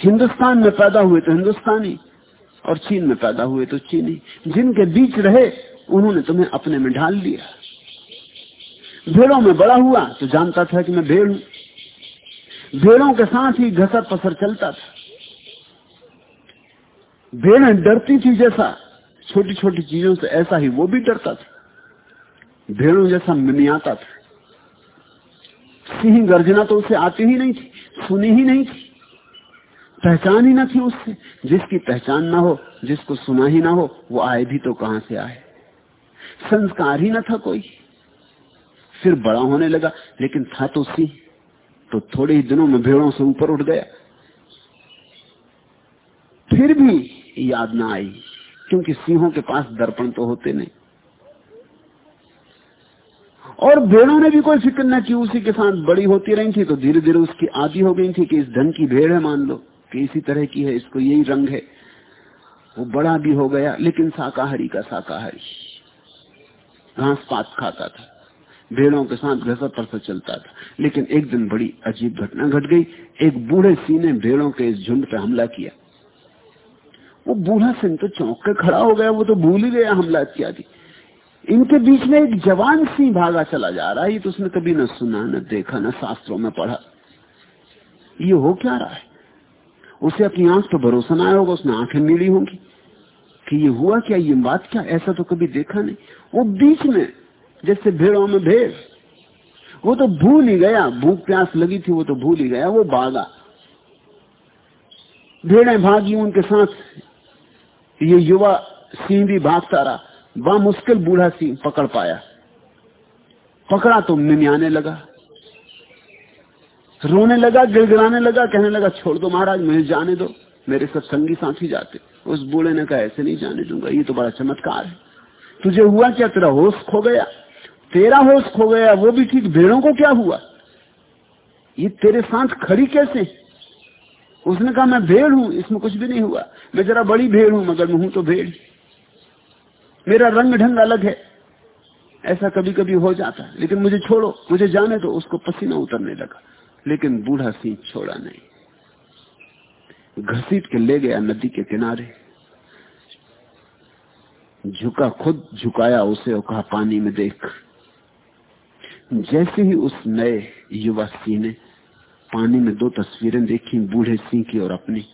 S2: हिंदुस्तान में पैदा हुए तो हिंदुस्तानी। और चीन में पैदा हुए तो चीनी। जिनके बीच रहे, उन्होंने तुम्हें अपने में ढाल लिया। भेड़ों में बड़ा हुआ तो जानता था कि मैं भेड़ हूँ। भेड़ों के साथ ही घसर पसर चलता था। भेड़ डरती थी जैसा छोटी छोटी चीज़ों से ऐसा ही वो भी डरता था। भेड़ों जैसा मिमियाता था। सिंह गर्जना तो उसे आती ही नहीं थी, सुनी ही नहीं थी। पहचान ही ना थी उससे। जिसकी पहचान ना हो, जिसको सुना ही ना हो, वो आए भी तो कहाँ से आए? संस्कार ही ना था कोई। फिर बड़ा होने लगा, लेकिन था तो सिंह तो थोड़े ही दिनों में भेड़ों से ऊपर उठ गया। फिर भी याद ना आई, क्योंकि सिंहों के पास दर्पण तो होते नहीं। और भेड़ों ने भी कोई फ़िक्र न की, उसी के साथ बड़ी होती रही थी तो धीरे धीरे उसकी आदि हो गई थी कि इस धन की भेड़ है, मान लो। कि इसी तरह की है, इसको यही रंग है। वो बड़ा भी हो गया, लेकिन शाकाहारी का शाकाहारी। घास पात खाता था। भेड़ों के साथ घसर पर से चलता था। लेकिन एक दिन बड़ी अजीब घटना घट गई। एक बूढ़े सी ने भेड़ों के इस झुंड पर हमला किया। वो बूढ़ा सिंह तो चौंक के खड़ा हो गया, वो तो भूल ही गया हमला इत्यादि इनके बीच में एक जवान सिंह भागा चला जा रहा है। ये तो उसने कभी न सुना, न देखा, न शास्त्रों में पढ़ा। ये हो क्या रहा है? उसे अपनी आँख तो भरोसा ना होगा, उसने आँखें मिली होंगी। कि ये हुआ क्या, ये बात क्या? ऐसा तो कभी देखा नहीं। वो बीच में, जैसे भेड़ों में भेड़। वो तो भूल ही गया। भूख प्यास लगी थी, वो तो भूल ही गया। वो भागा। भेड़ें भागी उनके साथ। ये युवा सिंह भी भागता रहा। बा मुश्किल बूढ़ा सिंह पकड़ पाया। पकड़ा तो मिमियाने लगा। रोने लगा, गिड़गिड़ाने लगा, कहने लगा, छोड़ दो महाराज, मुझे जाने दो। मेरे सब संगी साथी जाते। उस बूढ़े ने कहा, ऐसे नहीं जाने दूँगा, ये तो बड़ा चमत्कार है। तुझे हुआ क्या? तेरा होश खो गया। तेरा होश खो गया, वो भी ठीक, भेड़ों को क्या हुआ? ये तेरे साथ खड़ी कैसे? उसने कहा, मैं भेड़ हूँ, इसमें कुछ भी नहीं हुआ। मैं जरा बड़ी भेड़ हूँ, मगर मैं हूँ तो भेड़। मेरा रंग ढंग अलग है। ऐसा कभी कभी हो जाता है। लेकिन मुझे छोड़ो, मुझे जाने दो। उसको पसीना उतरने लगा। लेकिन बूढ़ा सिंह छोड़ा नहीं। घसीट के ले गया नदी के किनारे। झुका खुद झुकाया उसे और कहा, पानी में देख। जैसे ही उस नए युवा सिंह ने पानी में दो तस्वीरें देखी, बूढ़े सिंह की और अपनी,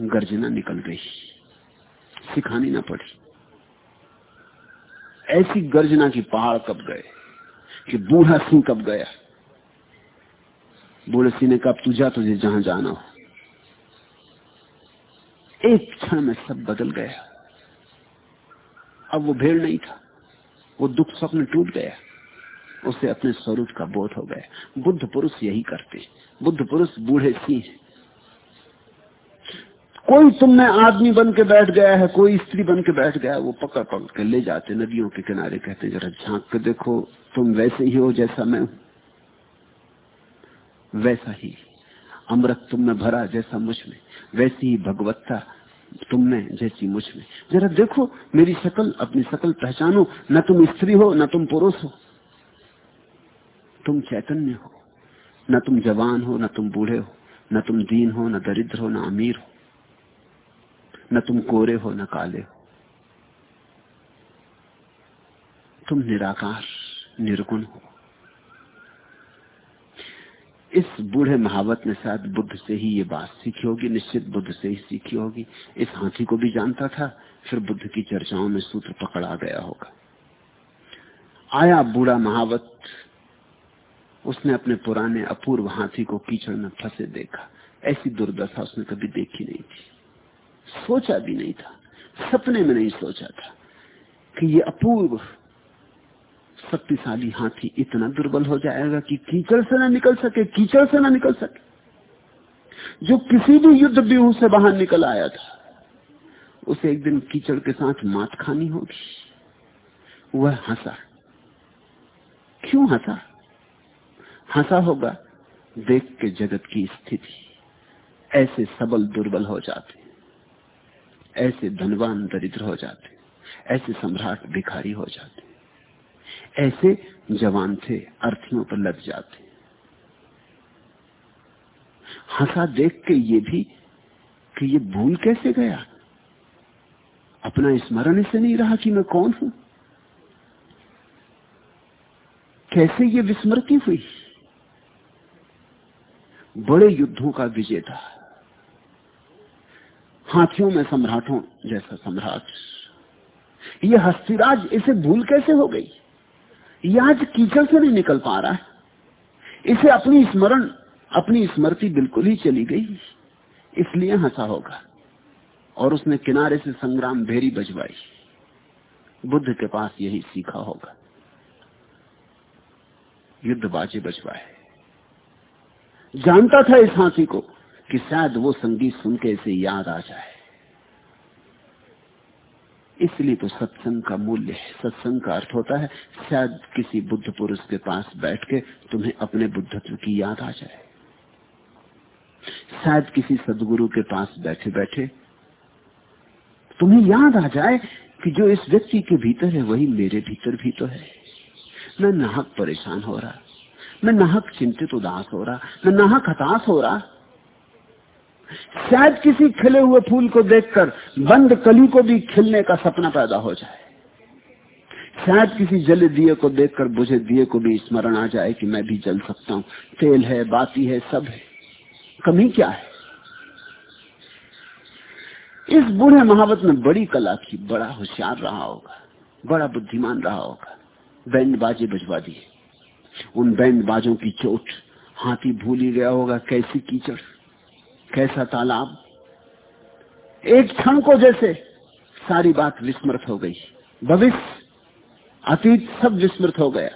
S2: गर्जना निकल गई। सिखानी ना पड़ी। ऐसी गर्जना की पहाड़ कब गए कि बूढ़ा सिंह कब गया? बूढ़े सिंह ने कहा तू जा तुझे जहाँ जाना हो. एक क्षण में सब बदल गया। अब वो भेड़ नहीं था। वो दुख स्वप्न टूट गया। उसे अपने स्वरूप का बोध हो गया। बुद्ध पुरुष यही करते बुद्ध पुरुष बूढ़े सिंह कोई तुम में आदमी बन के बैठ गया है, कोई स्त्री बन के बैठ गया वो पकड़ पकड़ के ले जाते नदियों के किनारे कहते जरा झाँक के देखो, तुम वैसे ही हो जैसा मैं हूँ। वैसा ही अमृत तुम में भरा जैसा मुझमें, वैसी ही भगवत्ता तुम में जैसी मुझमें। जरा देखो मेरी शकल, अपनी शकल पहचानो। न तुम स्त्री हो, न तुम पुरुष हो। तुम चैतन्य हो। न तुम जवान हो, न तुम बूढ़े हो। न तुम दीन हो, न दरिद्र हो, न अमीर हो। न तुम कोरे हो, न काले हो। तुम निराकार, निर्गुण हो। इस बूढ़े महावत ने शायद बुद्ध से ही ये बात सीखी होगी, निश्चित बुद्ध से ही सीखी होगी। इस हाथी को भी जानता था, फिर बुद्ध की चर्चाओं में सूत्र पकड़ा गया होगा। आया बूढ़ा महावत, उसने अपने पुराने अपूर्व हाथी को कीचड़ में फंसे देखा। ऐसी दुर्दशा उसने कभी देखी नहीं थी। सोचा भी नहीं था, सपने में नहीं सोचा था कि ये अपूर्व शक्तिशाली हाथी इतना दुर्बल हो जाएगा कि कीचड़ से ना निकल सके, कीचड़ से ना निकल सके। जो किसी भी युद्ध व्यूह से बाहर निकल आया था, उसे एक दिन कीचड़ के साथ मात खानी होगी। वह हंसा। क्यों हंसा? हंसा होगा, देख के जगत की स्थिति ऐसे सबल दुर्बल हो जाते, ऐसे धनवान दरिद्र हो जाते, ऐसे सम्राट भिखारी हो जाते। ऐसे जवान थे, अर्थियों पर लग जाते। हंसा देख के ये भी कि ये भूल कैसे गया? अपना स्मरण से नहीं रहा कि मैं कौन हूँ? कैसे ये विस्मृति हुई? बड़े युद्धों का विजेता हाथियों में सम्राटों जैसा सम्राट। ये हस्तिराज इसे भूल कैसे हो गई? ये आज कीचड़ से नहीं निकल पा रहा है। इसे अपनी स्मरण, अपनी स्मृति बिल्कुल ही चली गई इसलिए हंसा होगा। और उसने किनारे से संग्राम भेरी बजवाई। बुद्ध के पास यही सीखा होगा। युद्ध बाजे बजवाए। जानता था इस हाथी को कि शायद वो संगीत सुन के इसे याद आ जाए। इसलिए तो सत्संग का मूल्य है। सत्संग का अर्थ होता है, शायद किसी बुद्ध पुरुष के पास बैठ के तुम्हें अपने बुद्धत्व की याद आ जाए। शायद किसी सदगुरु के पास बैठे बैठे तुम्हें याद आ जाए कि जो इस व्यक्ति के भीतर है, वही मेरे भीतर भी तो है। मैं नाहक परेशान हो रहा, मैं नाहक चिंतित उदास हो रहा, मैं नाहक हताश हो रहा शायद किसी खिले हुए फूल को देखकर बंद कली को भी खिलने का सपना पैदा हो जाए। शायद किसी जले दिए को देखकर बुझे दिए को भी स्मरण आ जाए कि मैं भी जल सकता हूँ। तेल है, बाती है, सब है। कमी क्या है? इस बूढ़े महावत ने बड़ी कला की, बड़ा होशियार रहा होगा, बड़ा बुद्धिमान रहा होगा। बैंड बाजे बजवा दिए उन बैंड बाजों की चोट हाथी भूल ही गया होगा, कैसी कीचड़। कैसा तालाब? एक क्षण को जैसे सारी बात विस्मृत हो गई। भविष्य, अतीत सब विस्मृत हो गया।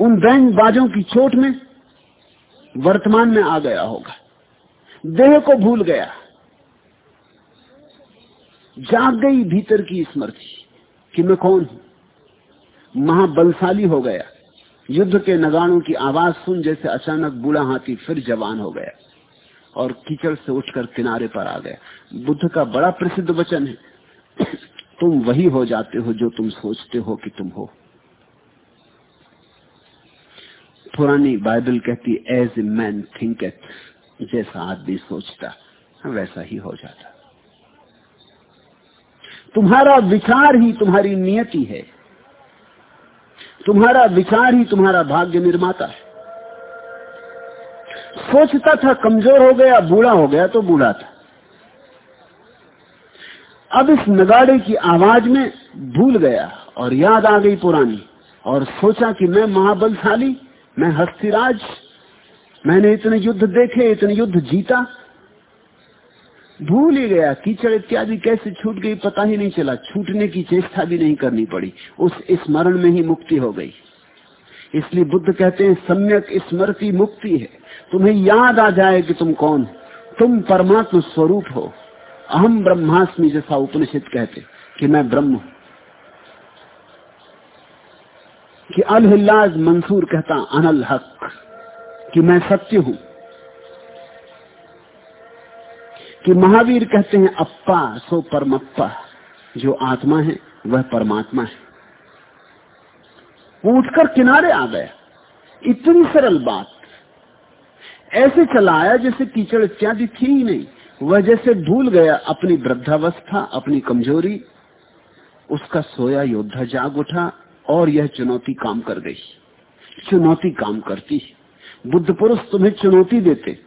S2: उन बैंड बाजों की चोट में वर्तमान में आ गया होगा। देह को भूल गया। जाग गई भीतर की स्मृति कि मैं कौन हूँ? महाबलशाली हो गया। युद्ध के नगाड़ों की आवाज़ सुन जैसे अचानक बूढ़ा हाथी फिर जवान हो गया। और कीचड़ से उठकर किनारे पर आ गया बुद्ध का बड़ा प्रसिद्ध वचन है, तुम वही हो जाते हो जो तुम सोचते हो कि तुम हो। पुरानी बाइबल कहती एज ए मैन थिंक जैसा आदमी सोचता, वैसा ही हो जाता। तुम्हारा विचार ही तुम्हारी नियति है। तुम्हारा विचार ही तुम्हारा भाग्य निर्माता है। सोचता था, कमज़ोर हो गया, बूढ़ा हो गया तो बूढ़ा था। अब इस नगाड़े की आवाज़ में भूल गया और याद आ गई पुरानी और सोचा कि मैं महाबलशाली, मैं हस्तिराज, मैंने इतने युद्ध देखे, इतने युद्ध जीता। भूल ही गया, कीचड़ इत्यादि कैसे छूट गई पता ही नहीं चला, छूटने की चेष्टा भी नहीं करनी पड़ी। उस स्मरण में ही मुक्ति हो गई। इसलिए बुद्ध कहते हैं, सम्यक स्मृति मुक्ति है। तुम्हें याद आ जाए कि तुम कौन तुम परमात्मा स्वरूप हो। अहम ब्रह्मास्मि जैसा उपनिषद कहते कि मैं ब्रह्म हूँ। कि अलहिल्लाज मंसूर कहता अनल हक, कि मैं सत्य हूँ। कि महावीर कहते हैं, अप्पा सो परमप्पा, जो आत्मा है, वह परमात्मा है। वो उठकर किनारे आ गया। इतनी सरल बात। ऐसे चला आया जैसे कीचड़ इत्यादि थी ही नहीं। वह जैसे भूल गया अपनी वृद्धावस्था, अपनी कमज़ोरी। उसका सोया योद्धा जाग उठा और यह चुनौती काम कर गई। चुनौती काम करती। है बुद्ध पुरुष तुम्हें चुनौती देते।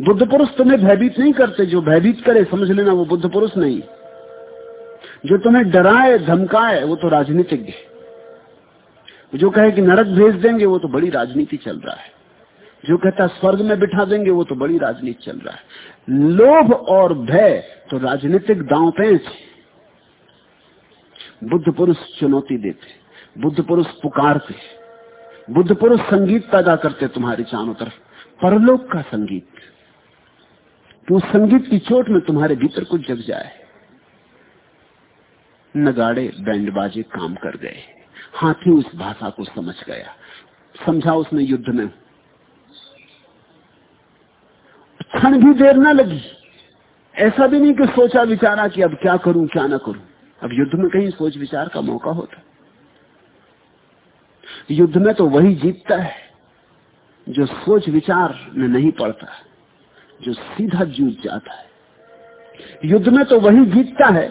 S2: बुद्ध पुरुष तुम्हें भयभीत नहीं करते। जो भयभीत करे, समझ लेना, वो बुद्ध पुरुष नहीं। जो तुम्हें डराए, धमकाए, वो तो राजनीतिज्ञ है। जो कहे कि नरक भेज देंगे, वो तो बड़ी राजनीति चल रहा है। जो कहता स्वर्ग में बिठा देंगे, वो तो बड़ी राजनीति चल रहा है। लोभ और भय तो राजनीतिक दांव पेंच बुद्ध पुरुष चुनौती देते, बुद्ध पुरुष पुकारते, बुद्ध पुरुष संगीत पैदा करते तुम्हारे चारों तरफ़। परलोक का संगीत तो संगीत की चोट में तुम्हारे भीतर कुछ जग जाए। नगाड़े बैंड बाजे काम कर गए। हाथी उस भाषा को समझ गया। समझा उसने युद्ध में। क्षण भी देर ना लगी। ऐसा भी नहीं कि सोचा विचारा कि अब क्या करूँ, क्या ना करूँ। अब युद्ध में कहीं सोच विचार का मौका होता। युद्ध में तो वही जीतता है, जो सोच विचार में नहीं पड़ता, जो सीधा जूझ जाता है। युद्ध में तो वही जीतता है,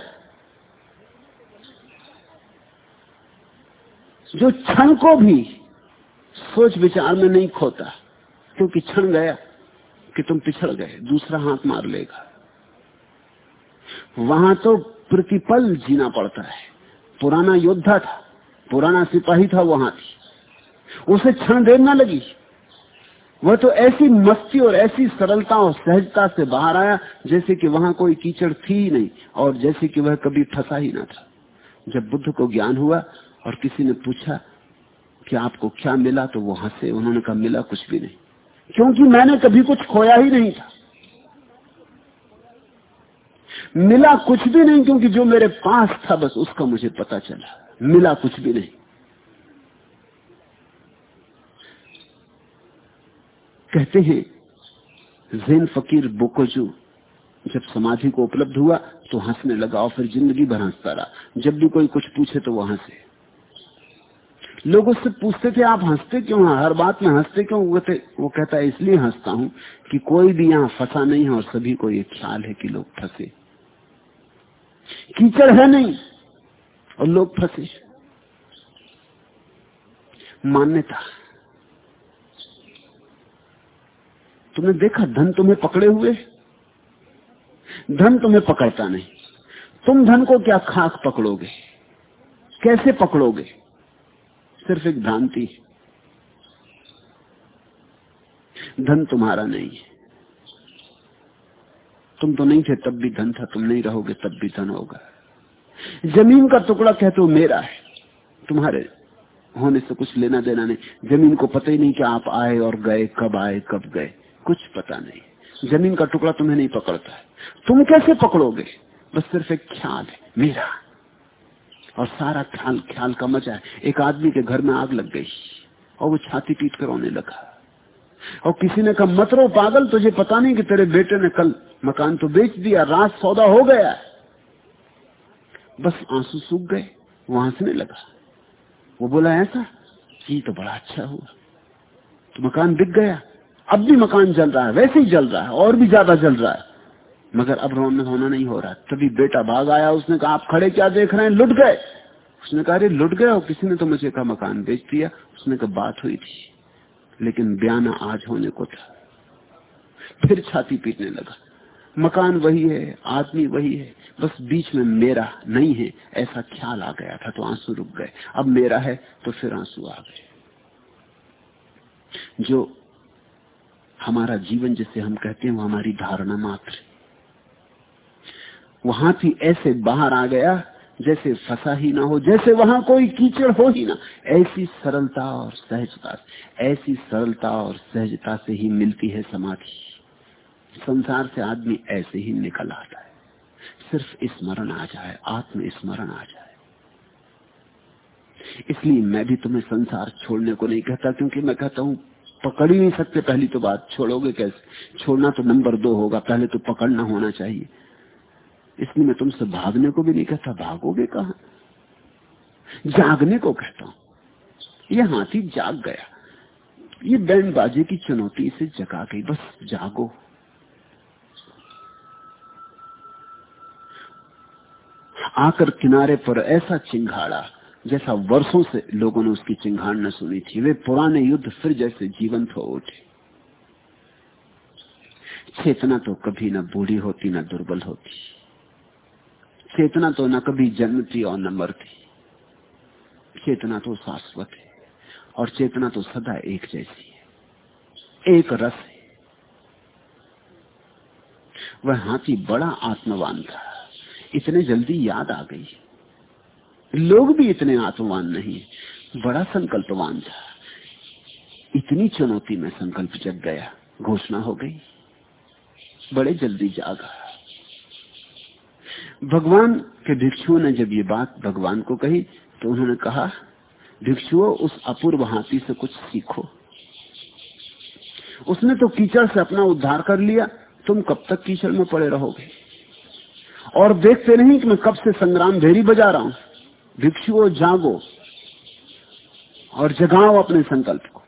S2: जो क्षण को भी सोच विचार में नहीं खोता, क्योंकि क्षण गया। कि तुम पिछड़ गए, दूसरा हाथ मार लेगा। वहाँ तो प्रतिपल जीना पड़ता है। पुराना योद्धा था, पुराना सिपाही था, वहाँ थी। उसे क्षण देर न लगी। वह तो ऐसी मस्ती और ऐसी सरलता और सहजता से बाहर आया, जैसे कि वहाँ कोई कीचड़ थी ही नहीं, और जैसे कि वह कभी फंसा ही ना था। जब बुद्ध को ज्ञान हुआ और किसी ने पूछा कि आपको क्या मिला तो वो हंसे। उन्होंने कहा, मिला कुछ भी नहीं। क्योंकि मैंने कभी कुछ खोया ही नहीं था। मिला कुछ भी नहीं क्योंकि जो मेरे पास था, बस उसका मुझे पता चला। मिला कुछ भी नहीं। कहते हैं, जैन फकीर बोकोजू, जब समाधि को उपलब्ध हुआ तो हंसने लगा और फिर ज़िंदगी भर हंसता रहा। जब भी कोई कुछ पूछे तो वो हंसे। लोग उससे पूछते थे आप हँसते क्यों हैं? हर बात में हँसते क्यों वो, वो कहता है इसलिए हंसता हूँ कि कोई भी यहाँ फंसा नहीं है और सभी को ये ख्याल है कि लोग फंसे। कीचड़ है नहीं और लोग फंसे। मान्यता। तुमने देखा धन तुम्हें पकड़े हुए? धन तुम्हें पकड़ता नहीं। तुम धन को क्या खाक पकड़ोगे? कैसे पकड़ोगे? सिर्फ़ एक भ्रांति। धन तुम्हारा नहीं है। तुम तो नहीं थे, तब भी धन था। तुम नहीं रहोगे, तब भी धन होगा। ज़मीन का टुकड़ा कहते हो, मेरा है। तुम्हारे होने से कुछ लेना देना नहीं। ज़मीन को पता ही नहीं कि आप आए और गए, कब आए, कब गए। कुछ पता नहीं। ज़मीन का टुकड़ा तुम्हें नहीं पकड़ता है। तुम कैसे पकड़ोगे? बस सिर्फ़ एक ख्याल है, मेरा। और सारा ख्याल ख्याल का मज़ा है। एक आदमी के घर में आग लग गई और वो छाती पीट कर रोने लगा। और किसी ने कहा, मत रो पागल, तुझे पता नहीं कि तेरे बेटे ने कल मकान तो बेच दिया, रात सौदा हो गया बस आँसू सूख गए, वो हंसने लगा। वो बोला, ऐसा? ये तो बड़ा अच्छा हुआ। तो मकान बिक गया। अब भी मकान जल रहा है, वैसे ही जल रहा है, और भी ज़्यादा जल रहा है। मगर अब रोना होना नहीं हो रहा। तभी बेटा भाग आया, उसने कहा, आप खड़े क्या देख रहे हैं? लुट गए। उसने कहा, अरे, लुट गए और किसी ने तो मुझे का मकान बेच दिया। उसने कहा, बात हुई थी, लेकिन बयाना आज होने को था। फिर छाती पीटने लगा। मकान वही है, आदमी वही है, बस बीच में मेरा नहीं है, ऐसा ख्याल आ गया था तो आँसू रुक गए। अब मेरा है तो फिर आँसू आ गए। जो हमारा जीवन जिसे हम कहते हैं, वो हमारी धारणा मात्र वहाँ भी ऐसे बाहर आ गया, जैसे फंसा ही ना हो, जैसे वहाँ कोई कीचड़ हो ही ना। ऐसी सरलता और सहजता ऐसी सरलता और सहजता से ही मिलती है समाधि। संसार से आदमी ऐसे ही निकल आता है। सिर्फ़ स्मरण आ जाए आत्म स्मरण आ जाए। इसलिए मैं भी तुम्हें संसार छोड़ने को नहीं कहता, क्योंकि मैं कहता हूँ, पकड़ ही नहीं सकते, पहली तो बात, छोड़ोगे कैसे? छोड़ना तो नंबर दो होगा, पहले तो पकड़ना होना चाहिए। इसलिए मैं तुमसे भागने को भी नहीं कहता, भागोगे कहा? जागने को कहता हूँ। ये हाथी जाग गया। ये बैंड बाजे की चुनौती से जगा गई। बस जागो। आकर किनारे पर ऐसा चिंगाड़ा जैसा वर्षों से लोगों ने उसकी चिंगाड़ न सुनी थी, वे पुराने युद्ध फिर जैसे जीवंत हो उठे। चेतना तो कभी न बूढ़ी होती, न दुर्बल होती। चेतना तो न कभी जन्मती और न मरती चेतना तो शाश्वत है और चेतना तो सदा एक जैसी है। एक रस है। वह हाथी बड़ा आत्मवान था। इतने जल्दी याद आ गई। लोग भी इतने आत्मवान नहीं, बड़ा संकल्पवान था। इतनी चुनौती में संकल्प जग गया, घोषणा हो गई। बड़े जल्दी जागा। भगवान के भिक्षुओं ने जब ये बात भगवान को कही तो उन्होंने कहा, भिक्षुओं, उस अपूर्व हाथी से कुछ सीखो। उसने तो कीचड़ से अपना उद्धार कर लिया, तुम कब तक कीचड़ में पड़े रहोगे? और देखते नहीं कि मैं कब से संग्राम ढेरी बजा रहा हूँ। भिक्षुओं, जागो और जगाओ अपने संकल्प को।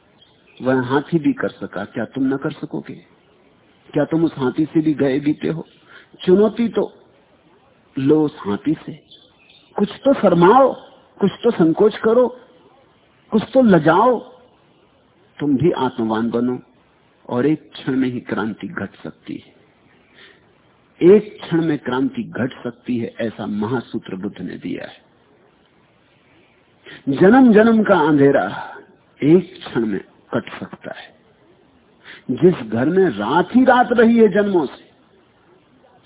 S2: वह हाथी भी कर सका, क्या तुम न कर सकोगे? क्या तुम उस हाथी से भी गए बीते हो? चुनौती तो लो उस हाथी से। कुछ तो शर्माओ कुछ तो संकोच करो, कुछ तो लजाओ। तुम भी आत्मवान बनो और एक क्षण में ही क्रांति घट सकती है। एक क्षण में क्रांति घट सकती है, ऐसा महासूत्र बुद्ध ने दिया है। जन्म जन्म का अंधेरा एक क्षण में कट सकता है। जिस घर में रात ही रात रही है जन्मों से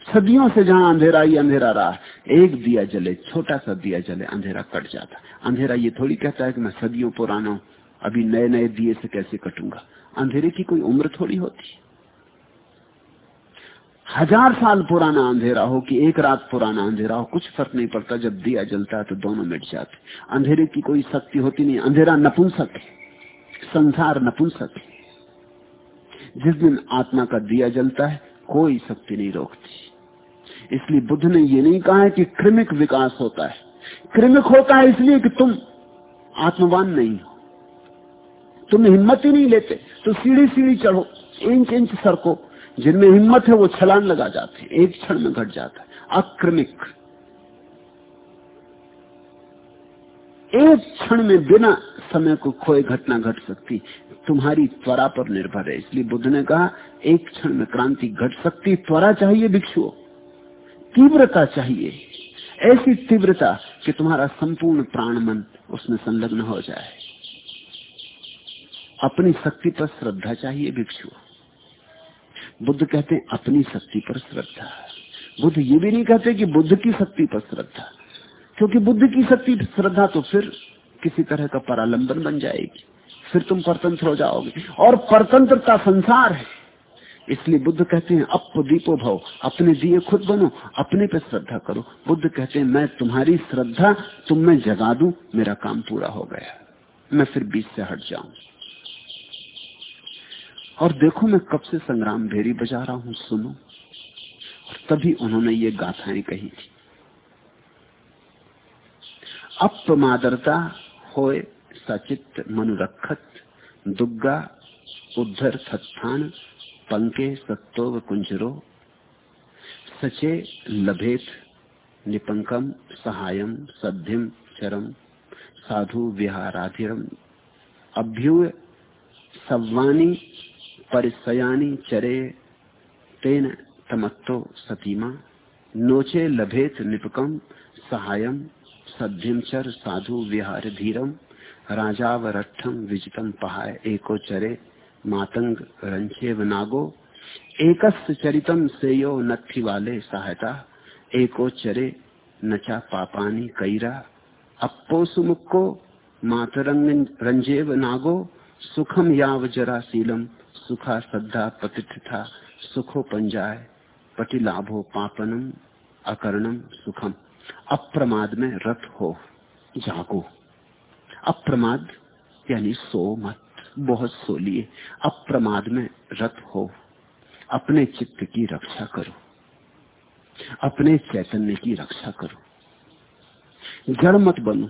S2: सदियों से जहाँ अंधेरा ही अंधेरा रहा एक दिया जले, छोटा सा दिया जले, अंधेरा कट जाता। अंधेरा ये थोड़ी कहता है कि मैं सदियों पुराना हूँ, अभी नए नए दिए से कैसे कटूँगा? अंधेरे की कोई उम्र थोड़ी होती हज़ार साल पुराना अंधेरा हो कि एक रात पुराना अंधेरा हो, कुछ फ़र्क नहीं पड़ता, जब दिया जलता है तो दोनों मिट जाते। अंधेरे की कोई शक्ति होती नहीं, अंधेरा नपुंसक है, संसार नपुंसक है। जिस दिन आत्मा का दिया जलता है, कोई शक्ति नहीं रोकती। इसलिए बुद्ध ने ये नहीं कहा है कि कृमिक विकास होता है। कृमिक होता है इसलिए कि तुम आत्मवान नहीं हो। तुम हिम्मत ही नहीं लेते तो सीढ़ी सीढ़ी चढ़ो इंच इंच सरको। जिनमें हिम्मत है, वो छलान लगा जाते हैं, एक क्षण में घट जाता है। अक्रमिक एक क्षण में बिना समय को खोए घटना घट सकती, तुम्हारी त्वरा पर निर्भर है। इसलिए बुद्ध ने कहा, एक क्षण में क्रांति घट सकती, त्वरा चाहिए भिक्षुओं तीव्रता चाहिए। ऐसी तीव्रता कि तुम्हारा संपूर्ण प्राण मन उसमें संलग्न हो जाए। अपनी शक्ति पर श्रद्धा चाहिए भिक्षु। बुद्ध कहते हैं, अपनी शक्ति पर श्रद्धा। बुद्ध ये भी नहीं कहते कि बुद्ध की शक्ति पर श्रद्धा। क्योंकि बुद्ध की शक्ति श्रद्धा तो फिर किसी तरह का परालंबन बन जाएगी। फिर तुम परतंत्र हो जाओगे। और परतंत्रता संसार है। इसलिए बुद्ध कहते हैं अप दीपो भव, अपने दिए खुद बनो, अपने पे श्रद्धा करो। बुद्ध कहते हैं, मैं तुम्हारी श्रद्धा तुम में जगा दू, मेरा काम पूरा हो गया मैं फिर बीच से हट जाऊँ। और देखो मैं कब से संग्राम भेरी बजा रहा हूँ, सुनो। और तभी उन्होंने ये गाथाएँ कही थी। अप्रमादरता होए सचित मनुरखत दुग्गा उद्धर थत्थान पंके सत्तोव कुंजरो, सचे लभेत, निपंकम, सहायम, सद्धिम, चरम, साधु विहाराधिरम अभ्युय सव्वानी, परिसयानी, चरे, तेन तमत्तो सतीमा, नोचे लभेत, निपकम, सहायम, सद्धिम, चर, साधु विहार धीरम राजावरठम विजितम, पहाय, एको चरे मातंग रंचेव नागो एकस चरितम सेयो नथी वाले सहायता। एको चरे नचा पापानी कैरा। अप्पो सुमुक्को मातरंग रंजेव नागो सुखम याव जरा शीलम सुखा श्रद्धा पतिथा सुखो पंजाय पटिलाभो पापनम, अकरणम सुखम। अप्रमाद में रथ हो, जागो। अप्रमाद यानी सो मत बहुत सो लिए अप्रमाद में रत हो। अपने चित्त की रक्षा करो। अपने चैतन्य की रक्षा करो। जड़ मत बनो।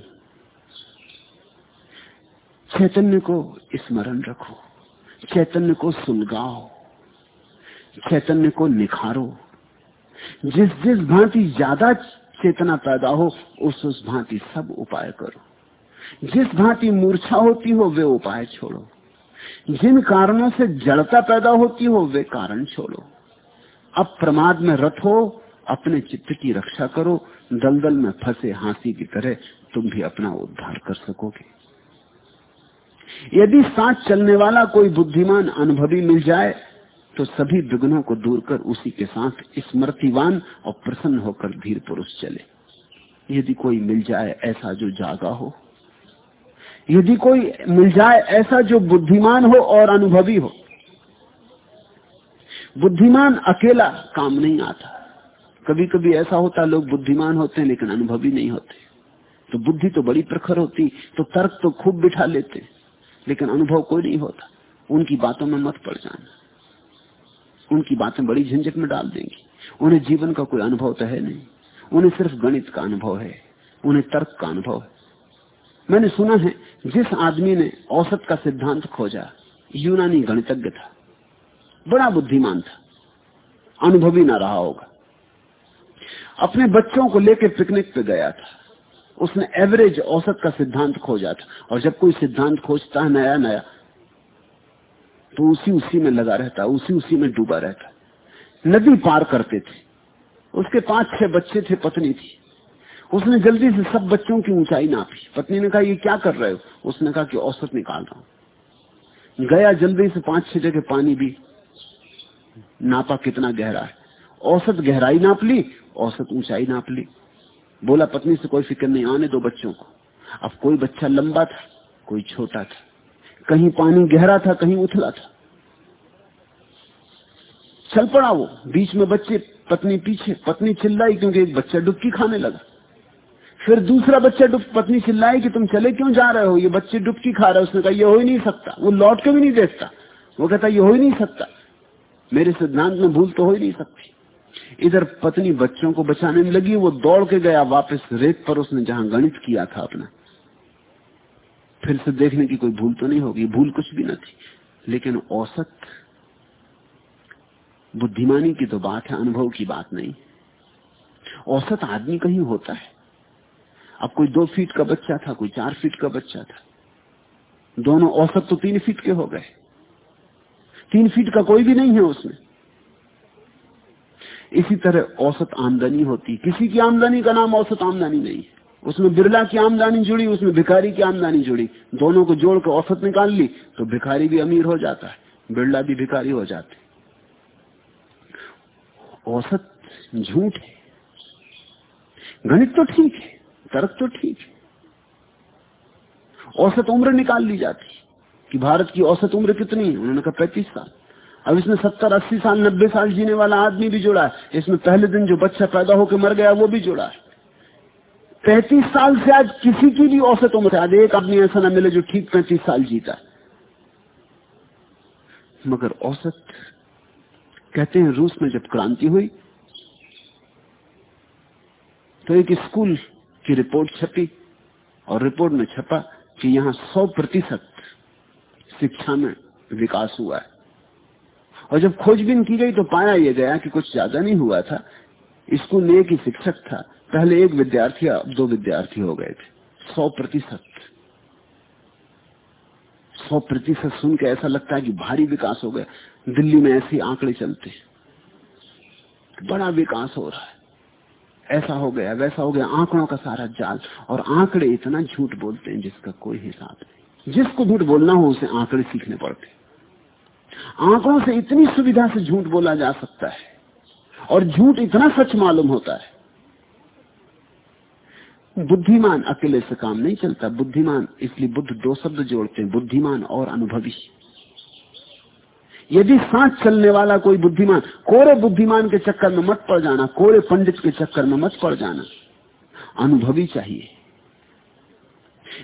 S2: चैतन्य को स्मरण रखो। चैतन्य को सुलगाओ। चैतन्य को निखारो। जिस जिस भांति ज़्यादा चेतना पैदा हो, उस उस भांति सब उपाय करो। जिस भांति मूर्छा होती हो, वे उपाय छोड़ो। जिन कारणों से जड़ता पैदा होती हो, वे कारण छोड़ो। अब प्रमाद में रथ हो, अपने चित्त की रक्षा करो, दलदल में फंसे हाथी की तरह तुम भी अपना उद्धार कर सकोगे। यदि साथ चलने वाला कोई बुद्धिमान अनुभवी मिल जाए तो सभी विघ्नों को दूर कर उसी के साथ स्मृतिवान और प्रसन्न होकर धीर पुरुष चले। यदि कोई मिल जाए ऐसा जो जागा हो यदि कोई मिल जाए ऐसा जो बुद्धिमान हो और अनुभवी हो, बुद्धिमान अकेला काम नहीं आता। कभी कभी ऐसा होता, लोग बुद्धिमान होते हैं लेकिन अनुभवी नहीं होते। तो बुद्धि तो बड़ी प्रखर होती तो तर्क तो खूब बिठा लेते, लेकिन अनुभव कोई नहीं होता। उनकी बातों में मत पड़ जाना। उनकी बातें बड़ी झंझट में डाल देंगी। उन्हें जीवन का कोई अनुभव तो है नहीं। उन्हें सिर्फ़ गणित का अनुभव है। उन्हें तर्क का अनुभव है। मैंने सुना है, जिस आदमी ने औसत का सिद्धांत खोजा, यूनानी गणितज्ञ था। बड़ा बुद्धिमान था। अनुभवी ना रहा होगा। अपने बच्चों को लेकर पिकनिक पे गया था। उसने एवरेज औसत का सिद्धांत खोजा था। और जब कोई सिद्धांत खोजता है नया नया तो उसी उसी में लगा रहता, उसी उसी में डूबा रहता। नदी पार करते थे। उसके पाँच छह बच्चे थे, पत्नी थी। उसने जल्दी से सब बच्चों की ऊंचाई नापी। पत्नी ने कहा, ये क्या कर रहे हो? उसने कहा कि औसत निकाल रहा हूँ। गया जल्दी से पाँच छह जगह पानी भी। नापा कितना गहरा है। औसत गहराई नाप ली, औसत ऊंचाई नाप ली। बोला, पत्नी से कोई फ़िक्र नहीं, आने दो बच्चों को। अब कोई बच्चा लंबा था, कोई छोटा था। कहीं पानी गहरा था, कहीं उथला था। चल पड़ा वो। बीच में बच्चे, पत्नी पीछे। पत्नी चिल्लाई क्योंकि एक बच्चा डुबकी खाने लगा। फिर दूसरा बच्चा डुब, पत्नी चिल्लाई कि तुम चले क्यों जा रहे हो? ये बच्चे डुबकी खा रहे हो। उसने कहा, ये हो ही नहीं सकता। वो लौट के भी नहीं देखता। वो कहता, ये हो ही नहीं सकता। मेरे सिद्धांत में भूल तो हो ही नहीं सकती। इधर पत्नी बच्चों को बचाने में लगी। वो दौड़ के गया वापस रेत पर। उसने जहाँ गणित किया था अपना, फिर से देखने की कोई भूल तो नहीं होगी। भूल कुछ भी ना थी। लेकिन औसत बुद्धिमानी की तो बात है, अनुभव की बात नहीं। औसत आदमी कहीं होता है। अब कोई दो फीट का बच्चा था, कोई चार फीट का बच्चा था। दोनों औसत तो तीन फीट के हो गए। तीन फीट का कोई भी नहीं है उसमें। इसी तरह औसत आमदनी होती। किसी की आमदनी का नाम औसत आमदनी नहीं है। उसमें बिरला की आमदनी जुड़ी, उसमें भिखारी की आमदनी जुड़ी। दोनों को जोड़कर औसत निकाल ली तो भिखारी भी अमीर हो जाता है, बिरला भी भिखारी हो जाते। औसत झूठ है। गणित तो ठीक है। तर्क तो ठीक है। औसत उम्र निकाल ली जाती कि भारत की औसत उम्र कितनी है? उन्होंने कहा पैंतीस साल। अब इसमें सत्तर, अस्सी साल, नब्बे साल जीने वाला आदमी भी जुड़ा है। इसमें पहले दिन जो बच्चा पैदा होकर मर गया, वो भी जुड़ा है। पैंतीस साल से आज किसी की भी औसत उम्र आज एक आदमी ऐसा ना मिले जो ठीक पैंतीस साल जीता मगर औसत, कहते हैं रूस में जब क्रांति हुई तो एक स्कूल की रिपोर्ट छपी और रिपोर्ट में छपा कि यहाँ सौ प्रतिशत शिक्षा में विकास हुआ है। और जब खोजबीन की गई तो पाया यह गया कि कुछ ज़्यादा नहीं हुआ था। स्कूल एक ही शिक्षक था। पहले एक विद्यार्थी अब दो विद्यार्थी हो गए थे। सौ प्रतिशत। सौ प्रतिशत सुन के ऐसा लगता है कि भारी विकास हो गया। दिल्ली में ऐसे आंकड़े चलते बड़ा विकास हो रहा है। ऐसा हो गया, वैसा हो गया, आंकड़ों का सारा जाल। और आंकड़े इतना झूठ बोलते हैं जिसका कोई हिसाब नहीं। जिसको झूठ बोलना हो, उसे आंकड़े सीखने पड़ते आंकड़ों से इतनी सुविधा से झूठ बोला जा सकता है। और झूठ इतना सच मालूम होता है। बुद्धिमान अकेले से काम नहीं चलता। बुद्धिमान, इसलिए बुद्ध दो शब्द जोड़ते हैं, बुद्धिमान और अनुभवी। यदि सांस चलने वाला कोई बुद्धिमान, कोरे बुद्धिमान के चक्कर में मत पड़ जाना, कोरे पंडित के चक्कर में मत पड़ जाना। अनुभवी चाहिए।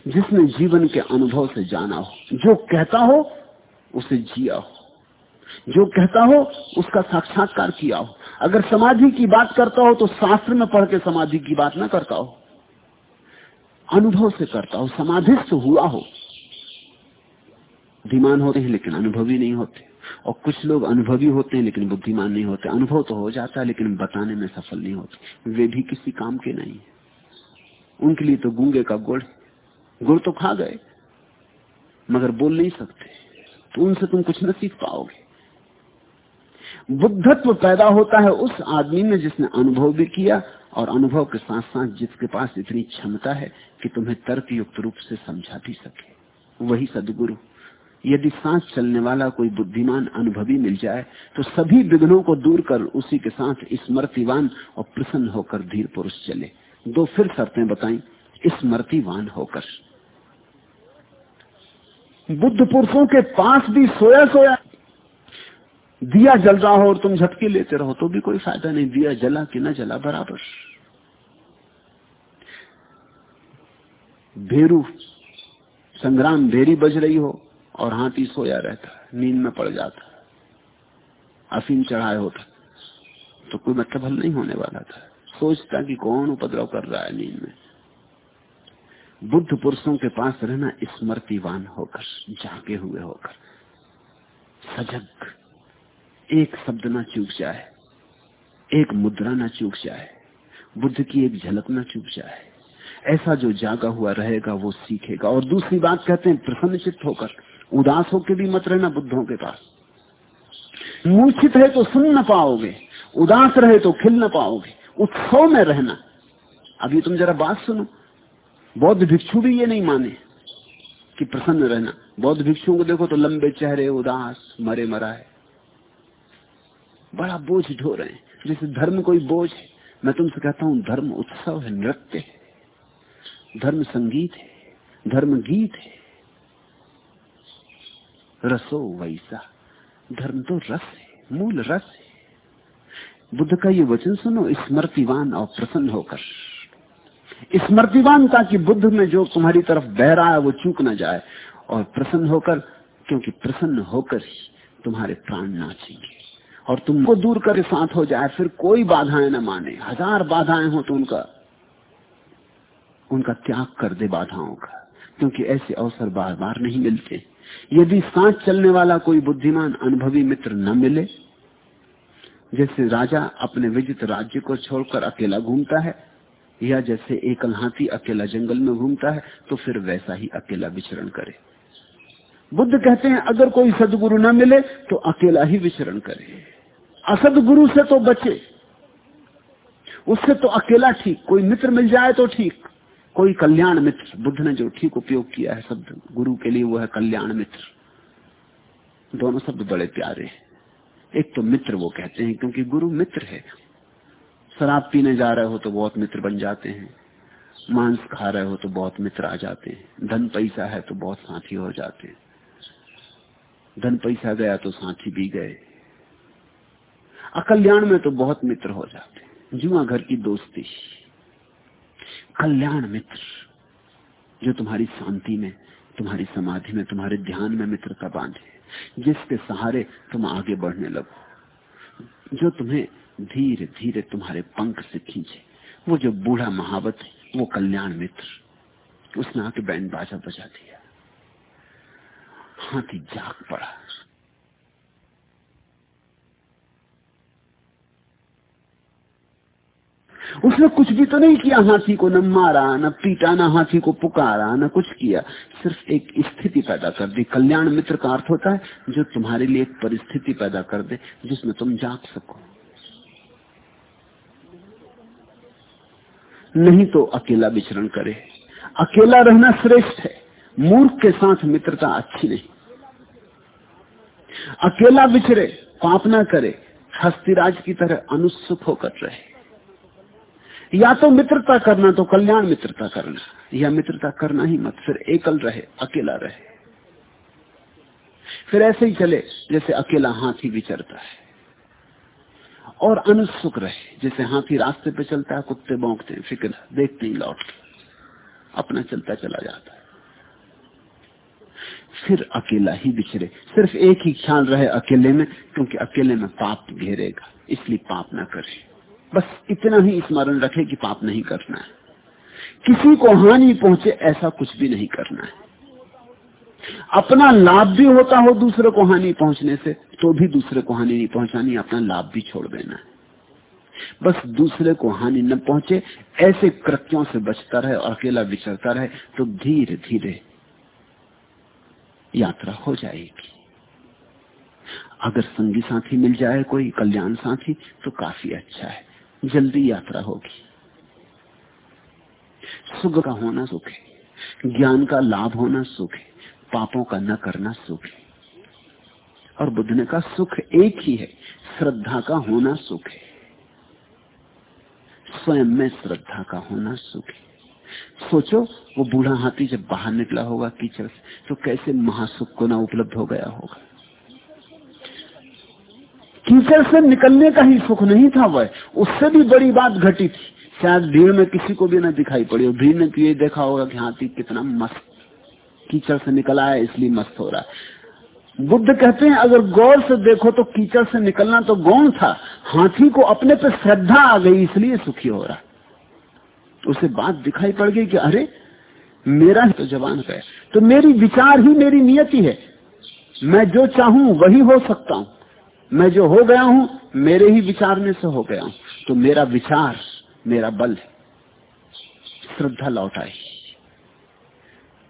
S2: जिसने जीवन के अनुभव से जाना हो, जो कहता हो, उसे जिया हो। जो कहता हो, उसका साक्षात्कार किया हो। अगर समाधि की बात करता हो तो शास्त्र में पढ़ के समाधि की बात ना करता हो। अनुभव से करता हो, समाधिस्थ हुआ हो। बुद्धिमान होते हैं, लेकिन अनुभवी नहीं होते। और कुछ लोग अनुभवी होते हैं, लेकिन बुद्धिमान नहीं होते। अनुभव तो हो जाता है, लेकिन बताने में सफल नहीं होते। वे भी किसी काम के नहीं है। उनके लिए तो गूँगे का गुड़ गुड़ तो खा गए, मगर बोल नहीं सकते। तो उनसे तुम कुछ न सीख पाओगे। बुद्धत्व पैदा होता है उस आदमी में जिसने अनुभव भी किया, और अनुभव के साथ साथ जिसके पास इतनी क्षमता है कि तुम्हें तर्क युक्त रूप से समझा भी सके। वही सदगुरु। यदि सांस चलने वाला कोई बुद्धिमान अनुभवी मिल जाए तो सभी विघ्नों को दूर कर उसी के साथ स्मृतिवान और प्रसन्न होकर धीर पुरुष चले। दो फिर शर्तें बताई, स्मृतिवान होकर। बुद्ध पुरुषों के पास भी सोया सोया दिया जल रहा हो और तुम झटके लेते रहो तो भी कोई फ़ायदा नहीं, दिया जला कि ना जला, बराबर। भेरू, संग्राम, भेरी बज रही हो और हाथी सोया रहता नींद में पड़ जाता अफीम चढ़ाए होता तो कोई मतलब हल नहीं होने वाला था। सोचता कि कौन उपद्रव कर रहा है नींद में। बुद्ध पुरुषों के पास रहना स्मृतिवान होकर, जागे हुए होकर। सजग। एक शब्द ना चूक जाए। एक मुद्रा ना चूक जाए। बुद्ध की एक झलक ना चूक जाए। ऐसा जो जागा हुआ रहेगा, वो सीखेगा। और दूसरी बात कहते हैं प्रसन्नचित होकर। उदास होकर भी मत रहना बुद्धों के पास। मूर्छित है तो सुन न पाओगे, उदास रहे तो खिल न पाओगे, उत्सव में रहना। अभी तुम जरा बात सुनो, बौद्ध भिक्षु भी ये नहीं माने कि प्रसन्न रहना। बौद्ध भिक्षुओं को देखो तो लंबे चेहरे, उदास, मरे मरा है। बड़ा बोझ ढो रहे हैं। जैसे धर्म कोई बोझ है, मैं तुमसे कहता हूँ, धर्म उत्सव है, नृत्य है। धर्म संगीत है, धर्म गीत है। रसो वैसा। धर्म तो रस है, मूल रस है। बुद्ध का ये वचन सुनो, स्मृतिवान और प्रसन्न होकर। स्मृतिवान ताकि बुद्ध में जो तुम्हारी तरफ़ बह रहा है, वो चूक ना जाए। और प्रसन्न होकर, क्योंकि प्रसन्न होकर ही तुम्हारे प्राण नाचेंगे। और तुमको दूर कर साथ हो जाए, फिर कोई बाधाएँ ना माने। हज़ार बाधाएँ हो तो उनका उनका त्याग कर दे बाधाओं का। क्योंकि ऐसे अवसर बार बार नहीं मिलते। यदि सांस चलने वाला कोई बुद्धिमान अनुभवी मित्र न मिले, जैसे राजा अपने विजित राज्य को छोड़कर अकेला घूमता है, या जैसे एकल हाथी अकेला जंगल में घूमता है तो फिर वैसा ही अकेला विचरण करे। बुद्ध कहते हैं, अगर कोई सदगुरु न मिले तो अकेला ही विचरण करे। असदगुरु से तो बचे। उससे तो अकेला ठीक, कोई मित्र मिल जाए तो ठीक। कोई कल्याण मित्र। बुद्ध ने जो ठीक उपयोग किया है शब्द, गुरु के लिए वो है कल्याण मित्र। दोनों शब्द बड़े प्यारे हैं। एक तो मित्र वो कहते हैं, क्योंकि गुरु मित्र है। शराब पीने जा रहे हो तो बहुत मित्र बन जाते हैं। मांस खा रहे हो तो बहुत मित्र आ जाते हैं। धन पैसा है तो बहुत साथी हो जाते हैं। धन पैसा गया तो साथी भी गए। अकल्याण में तो बहुत मित्र हो जाते हैं। जुआ घर की दोस्ती। कल्याण मित्र, जो तुम्हारी शांति में, तुम्हारी समाधि में, तुम्हारे ध्यान में मित्रता बांधे, जिसके सहारे तुम आगे बढ़ने लगो। जो तुम्हें धीरे धीरे तुम्हारे पंख से खींचे, वो जो बूढ़ा महावत है, वो कल्याण मित्र, उसने आके बैंड बाजा बजा दिया। हाथी जाग पड़ा। उसने कुछ भी तो नहीं किया, हाथी को न मारा, न पीटा, न हाथी को पुकारा, न कुछ किया। सिर्फ़ एक स्थिति पैदा कर दी। कल्याण मित्र का अर्थ होता है, जो तुम्हारे लिए एक परिस्थिति पैदा कर दे, जिसमें तुम जाग सको। नहीं तो अकेला विचरण करे। अकेला रहना श्रेष्ठ है। मूर्ख के साथ मित्रता अच्छी नहीं। अकेला विचरे पाप ना करे। हस्तिराज की तरह अनुत्सुक होकर रहे। या तो मित्रता करना तो कल्याण मित्रता करना। या मित्रता करना ही मत, फिर एकल रहे, अकेला रहे। फिर ऐसे ही चले, जैसे अकेला हाथी विचरता है। और अनुत्सुक रहे, जैसे हाथी रास्ते पे चलता है, कुत्ते भौंकते हैं, फ़िक्र, देखते ही लौट। अपना चलता चला जाता है। फिर अकेला ही बिछरे सिर्फ़ एक ही ख्याल रहे अकेले में, क्योंकि अकेले में पाप घेरेगा, इसलिए पाप ना करे। बस इतना ही स्मरण रखे कि पाप नहीं करना है। किसी को हानि पहुँचे ऐसा कुछ भी नहीं करना है। अपना लाभ भी होता हो दूसरे को हानि पहुँचने से तो भी दूसरे को हानि नहीं पहुंचानी, अपना लाभ भी छोड़ देना है। बस दूसरे को हानि न पहुँचे, ऐसे कृत्यों से बचता रहे और अकेला विचरता रहे तो धीरे धीरे यात्रा हो जाएगी। अगर संगी साथी मिल जाए, कोई कल्याण साथी तो काफ़ी अच्छा है। जल्दी यात्रा होगी। सुख का होना सुख है, ज्ञान का लाभ होना सुख है, पापों का न करना सुख है। और बुद्ध ने का सुख एक ही है, श्रद्धा का होना सुख है। स्वयं में श्रद्धा का होना सुख है। सोचो, वो बूढ़ा हाथी जब बाहर निकला होगा कीचड़ से तो कैसे महासुख को ना उपलब्ध हो गया होगा। कीचड़ से निकलने का ही सुख नहीं था वह। उससे भी बड़ी बात घटी थी। शायद भीड़ में किसी को भी ना दिखाई पड़ी भीड़ ने तो ये देखा होगा कि हाथी कितना मस्त कीचड़ से निकला है इसलिए मस्त हो रहा है। बुद्ध कहते हैं, अगर गौर से देखो तो कीचड़ से निकलना तो गौण था। हाथी को अपने पे श्रद्धा आ गई, इसलिए सुखी हो रहा। उसे बात दिखाई पड़ गई कि अरे, मेरा तो जवान है। तो मेरी विचार ही मेरी नियति है। मैं जो चाहूँ वही हो सकता हूँ। मैं जो हो गया हूँ, मेरे ही विचारने से हो गया हूँ। तो मेरा विचार, मेरा बल श्रद्धा लौट आई।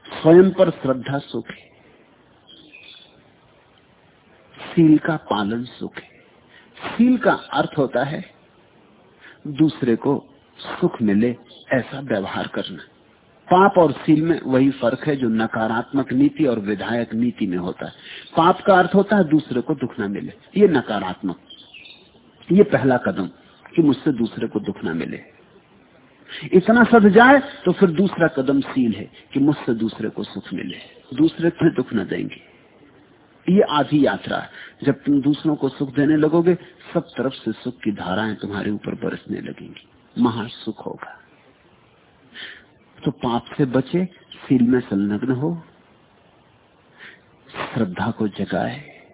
S2: स्वयं पर श्रद्धा सुख है। सील का पालन सुख है। सील का अर्थ होता है, दूसरे को सुख मिले ऐसा व्यवहार करना। पाप और सील में वही फ़र्क है जो नकारात्मक नीति और विधायक नीति में होता है। पाप का अर्थ होता है दूसरे को दुख ना मिले। ये नकारात्मक। ये पहला कदम कि मुझसे दूसरे को दुख ना मिले। इतना सद जाए तो फिर दूसरा कदम सील है कि मुझसे दूसरे को सुख मिले। दूसरे को दुख न देंगे। ये आधी यात्रा है। जब तुम दूसरों को सुख देने लगोगे, सब तरफ़ से सुख की धाराएँ तुम्हारे ऊपर बरसने लगेंगी। महासुख होगा। तो पाप से बचे, सील में संलग्न हो। श्रद्धा को जगाए,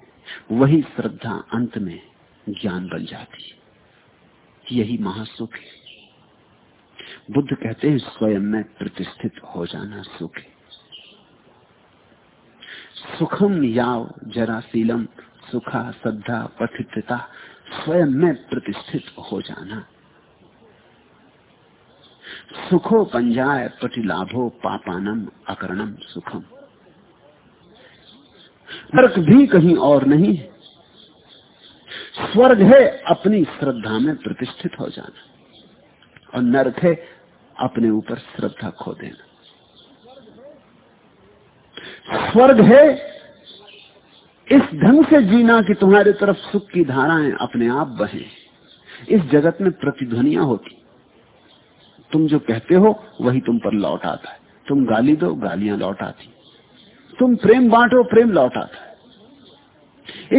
S2: वही श्रद्धा अंत में ज्ञान बन जाती। यही महासुख है। बुद्ध कहते हैं, स्वयं में प्रतिष्ठित हो जाना सुख है। सुखम याव जराशीलम सुखा श्रद्धा पथितता स्वयं में प्रतिष्ठित हो जाना सुखो पंजाय प्रतिलाभो पापानम अकरणम सुखम। नरक भी कहीं और नहीं है। स्वर्ग है अपनी श्रद्धा में प्रतिष्ठित हो जाना और नरक है अपने ऊपर श्रद्धा खो देना। स्वर्ग है इस ढंग से जीना कि तुम्हारे तरफ़ सुख की धाराएँ अपने आप बहे। इस जगत में प्रतिध्वनिया होती। तुम जो कहते हो, वही तुम पर लौट आता है। तुम गाली दो, गालियाँ लौट आती। तुम प्रेम बांटो, प्रेम लौट आता है।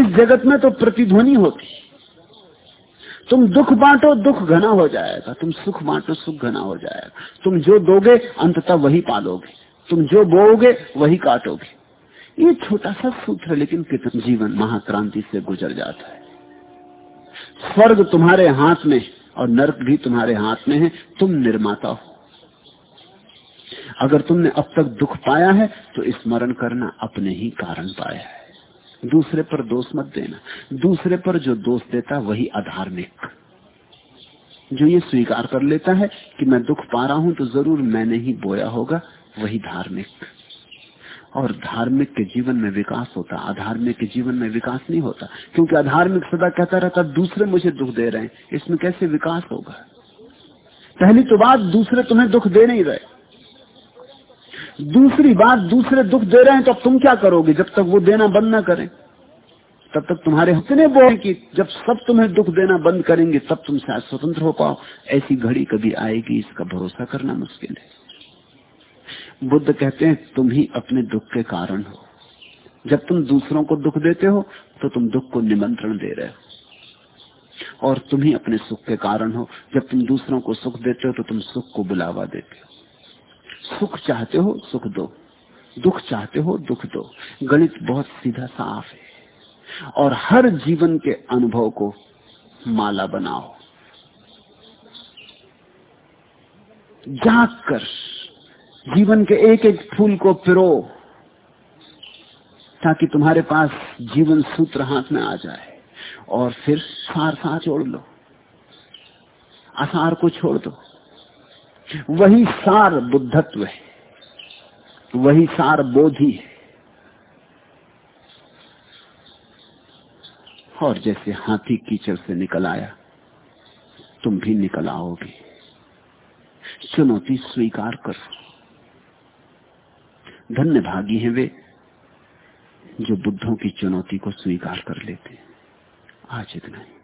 S2: इस जगत में तो प्रतिध्वनि होती। तुम दुख बांटो, दुख घना हो जाएगा। तुम सुख बांटो, सुख घना हो जाएगा। तुम जो दोगे, अंततः वही पालोगे। तुम जो बोओगे, वही काटोगे। ये छोटा सा सूत्र, लेकिन कितना जीवन महाक्रांति से गुजर जाता है। स्वर्ग तुम्हारे हाथ में और नर्क भी तुम्हारे हाथ में है, तुम निर्माता हो। अगर तुमने अब तक दुख पाया है तो स्मरण करना अपने ही कारण पाया है। दूसरे पर दोष मत देना। दूसरे पर जो दोष देता वही अधार्मिक जो ये स्वीकार कर लेता है कि मैं दुख पा रहा हूँ तो ज़रूर मैंने ही बोया होगा, वही धार्मिक। और धार्मिक के जीवन में विकास होता, अधार्मिक के जीवन में विकास नहीं होता, क्योंकि अधार्मिक सदा कहता रहता, दूसरे मुझे दुख दे रहे हैं, इसमें कैसे विकास होगा? पहली तो बात, दूसरे तुम्हें दुख दे नहीं रहे। दूसरी बात, दूसरे दुख दे रहे हैं तो तुम क्या करोगे? जब तक वो देना बंद ना करें। तब तक तुम्हारे इतने बोल कि जब सब तुम्हें दुख देना बंद करेंगे, तब तुम शायद स्वतंत्र हो पाओ। ऐसी घड़ी कभी आएगी, इसका भरोसा करना मुश्किल है। बुद्ध कहते हैं, तुम ही अपने दुख के कारण हो। जब तुम दूसरों को दुख देते हो तो तुम दुख को निमंत्रण दे रहे हो। और तुम ही अपने सुख के कारण हो। जब तुम दूसरों को सुख देते हो तो तुम सुख को बुलावा देते हो। सुख चाहते हो, सुख दो। दुख चाहते हो, दुख दो। गणित बहुत सीधा साफ़ है। और हर जीवन के अनुभव को माला बनाओ। जाग कर जीवन के एक एक फूल को पिरो, ताकि तुम्हारे पास जीवन सूत्र हाथ में आ जाए। और फिर सार सार छोड़ लो। आसार को छोड़ दो। वही सार बुद्धत्व है। वही सार बोधि है। और जैसे हाथी कीचड़ से निकल आया, तुम भी निकल आओगे। चुनौती स्वीकार करो। धन्य भागी हैं वे, जो बुद्धों की चुनौती को स्वीकार कर लेते हैं। आज इतना ही।